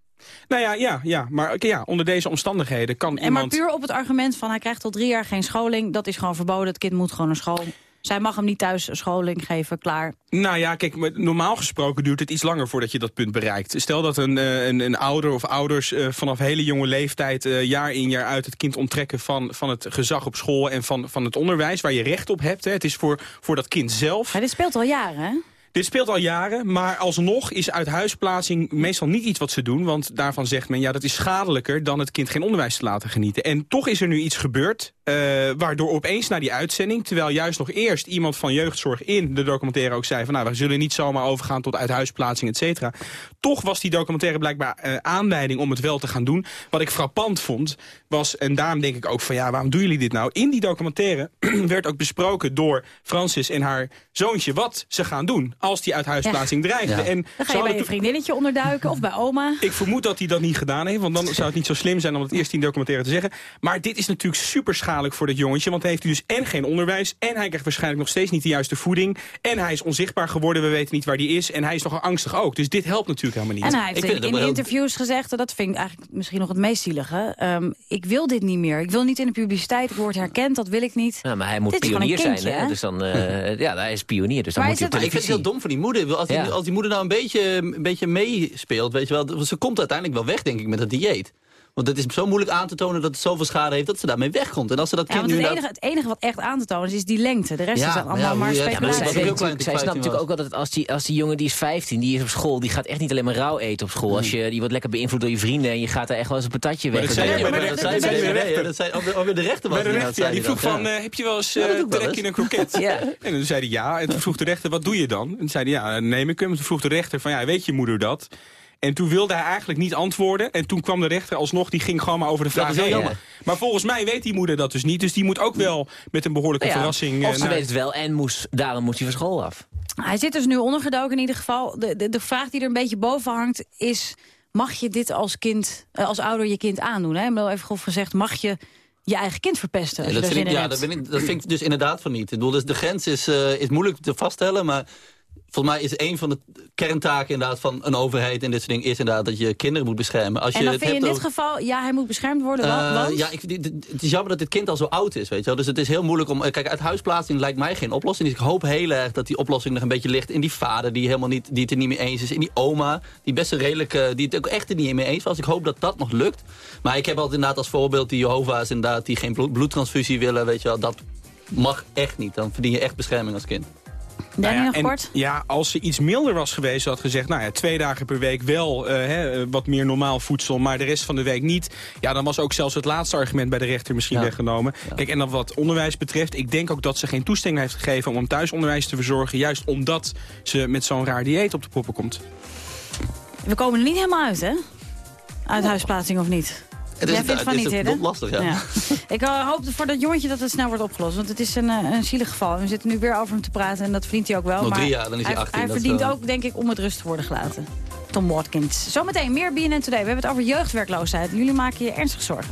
Nou ja, ja, ja. maar ja, onder deze omstandigheden kan En maar iemand... puur op het argument van hij krijgt tot drie jaar geen scholing. Dat is gewoon verboden. Het kind moet gewoon naar school. Zij mag hem niet thuis scholing geven, klaar. Nou ja, kijk, maar normaal gesproken duurt het iets langer voordat je dat punt bereikt. Stel dat een, eh, een, een ouder of ouders eh, vanaf hele jonge leeftijd... eh, jaar in jaar uit het kind onttrekken van, van het gezag op school... en van, van het onderwijs waar je recht op hebt. Hè. Het is voor, voor dat kind zelf. Maar dit speelt al jaren, hè? Dit speelt al jaren, maar alsnog is uithuisplaatsing meestal niet iets wat ze doen. Want daarvan zegt men, ja, dat is schadelijker dan het kind geen onderwijs te laten genieten. En toch is er nu iets gebeurd, eh, waardoor opeens na die uitzending... terwijl juist nog eerst iemand van jeugdzorg in de documentaire ook zei... van nou, we zullen niet zomaar overgaan tot uithuisplaatsing, et cetera. Toch was die documentaire blijkbaar eh, aanleiding om het wel te gaan doen. Wat ik frappant vond, was, en daarom denk ik ook van... ja, waarom doen jullie dit nou? In die documentaire werd ook besproken door Francis en haar zoontje... wat ze gaan doen als die uithuisplaatsing dreigde. Ja. En Dan ga je bij je vriendinnetje onderduiken of bij oma. ik vermoed dat hij dat niet gedaan heeft, want dan zou het niet zo slim zijn om het eerst in de documentaire te zeggen. Maar dit is natuurlijk super schadelijk voor dat jongetje, want hij heeft dus en geen onderwijs, en hij krijgt waarschijnlijk nog steeds niet de juiste voeding, en hij is onzichtbaar geworden, we weten niet waar hij is, en hij is nogal angstig ook. Dus dit helpt natuurlijk helemaal niet. En hij heeft in, in interviews gezegd, dat vind ik eigenlijk misschien nog het meest zielige... ehm, ik wil dit niet meer. Ik wil niet in de publiciteit. Ik word herkend, dat wil ik niet. Ja, maar hij moet Dit pionier kindje, zijn, hè? hè? Dus dan, eh, ja, hij is pionier, dus dan Maar moet hij op Maar ik vind het televisie. heel dom van die moeder. Als die, Ja. als die moeder nou een beetje, een beetje meespeelt, weet je wel. Ze komt uiteindelijk wel weg, denk ik, met het dieet. Want het is zo moeilijk aan te tonen dat het zoveel schade heeft dat ze daarmee wegkomt. En als ze dat Ja, kind want nu het enige, het enige wat echt aan te tonen is, is die lengte. De rest Ja, is dan allemaal ja, maar je- Ja, maar zij, speculatie. snapt 15 natuurlijk ook wel dat als die, als die jongen die is 15, die is op school, die gaat echt niet alleen maar rauw eten op school. Als je, die wordt lekker beïnvloed door je vrienden en je gaat daar echt wel eens een patatje weg. dat zei bij de rechter. bij de rechter. die rechter, ja, die vroeg van, eh, heb je wel eens eh trek in een kroket? Ja. En toen zei hij ja, en toen vroeg de rechter, wat doe je dan? En toen zei hij, ja, neem ik hem. En toen vroeg de rechter van, ja, weet je moeder dat? En toen wilde hij eigenlijk niet antwoorden. En toen kwam de rechter alsnog, die ging gewoon maar over de Dat vraag heen. jammer. Maar volgens mij weet die moeder dat dus niet. Dus die moet ook wel met een behoorlijke Ja, verrassing... eh, Of ze naar- weet het wel en moest, daarom moest hij van school af. Hij zit dus nu ondergedoken in ieder geval. De, de, de vraag die er een beetje boven hangt is... mag je dit als, kind, eh, als ouder je kind aandoen? Hè? Ik even grof gezegd, mag je je eigen kind verpesten? Ja, dat, vind ik, ja, hebt? dat, vind ik, dat vind ik dus inderdaad van niet. Ik bedoel, dus de grens is, eh, is moeilijk te vaststellen, maar volgens mij is een van de kerntaken inderdaad van een overheid en dit soort dingen is inderdaad dat je kinderen moet beschermen. Als en dan het vind je in dit over- geval, ja, hij moet beschermd worden, want... ja, ik, het is jammer dat dit kind al zo oud is, weet je wel. Dus het is heel moeilijk om... Kijk, uit huisplaatsing lijkt mij geen oplossing. Dus ik hoop heel erg dat die oplossing nog een beetje ligt in die vader... die, helemaal niet, die het er niet mee eens is. In die oma, die best een redelijke... die het ook echt er niet mee eens was. Ik hoop dat dat nog lukt. Maar ik heb altijd inderdaad als voorbeeld die Jehovah's... inderdaad, die geen bloed- bloedtransfusie willen, weet je wel. Dat mag echt niet. Dan verdien je echt bescherming als kind. Danny, Nou ja, nog en kort? Ja, als ze iets milder was geweest, had gezegd... nou ja, twee dagen per week wel eh, hè, eh, wat meer normaal voedsel... maar de rest van de week niet. Ja, dan was ook zelfs het laatste argument bij de rechter misschien Ja. weggenomen. Kijk, en dan wat onderwijs betreft... ik denk ook dat ze geen toestemming heeft gegeven om thuisonderwijs te verzorgen... juist omdat ze met zo'n raar dieet op de poppen komt. We komen er niet helemaal uit, hè? Uit huisplaatsing of niet? Het is, Jij vindt het van is niet, hè? verdomd lastig, ja. Ik eh, hoop voor dat jongetje dat het snel wordt opgelost. Want het is een, eh, een zielig geval. We zitten nu weer over hem te praten en dat verdient hij ook wel. Nog maar drie jaar, dan is hij 18, Hij verdient wel- ook, denk ik, om met rust te worden gelaten. Tom Watkins. Zometeen meer BNN Today. We hebben het over jeugdwerkloosheid. Jullie maken je ernstig zorgen.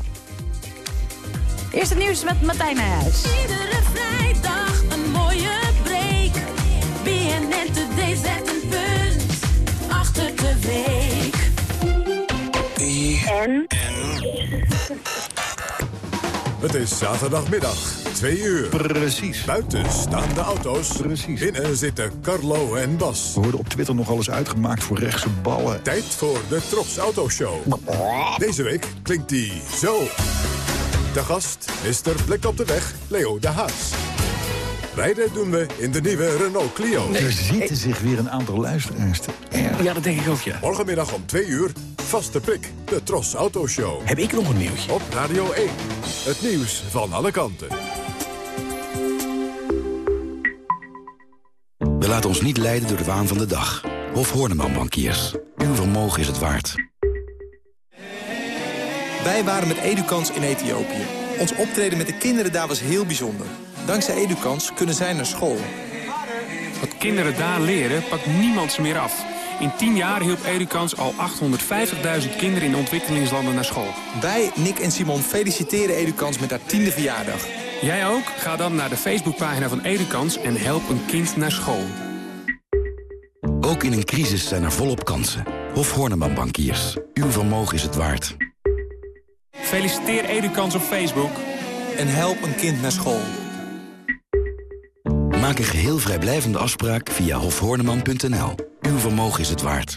Eerst het nieuws met Martijn Nijhuis. Iedere vrijdag een mooie break. BNN Today zet een punt achter de week. En? Het is zaterdagmiddag, 2 uur. Precies. Buiten staan de auto's. Precies. Binnen zitten Carlo en Bas. We worden op Twitter nog alles uitgemaakt voor rechtse ballen. Tijd voor de Trops Autoshow. Deze week klinkt die zo. De gast, Mr. Blik op de weg, Leo de Haas. Rijden doen we in de nieuwe Renault Clio. Er zitten zich weer een aantal luisteraars te. Ja, dat denk ik ook, ja. Morgenmiddag om 2 uur, vaste prik, de Tros Autoshow. Heb ik nog een nieuwtje? Op Radio 1. Het nieuws van alle kanten. We laten ons niet leiden door de waan van de dag. Hof Horneman Bankiers. Uw vermogen is het waard. Wij waren met Edukans in Ethiopië. Ons optreden met de kinderen daar was heel bijzonder. Dankzij Edukans kunnen zij naar school. Wat kinderen daar leren, pakt niemand ze meer af. In 10 jaar hielp Edukans al 850.000 kinderen in ontwikkelingslanden naar school. Wij, Nick en Simon, feliciteren Edukans met haar tiende verjaardag. Jij ook? Ga dan naar de Facebookpagina van Edukans en help een kind naar school. Ook in een crisis zijn er volop kansen. Hof Horneman Bankiers. Uw vermogen is het waard. Feliciteer Edukans op Facebook. En help een kind naar school. Maak een geheel vrijblijvende afspraak via hofhoorneman.nl. Uw vermogen is het waard.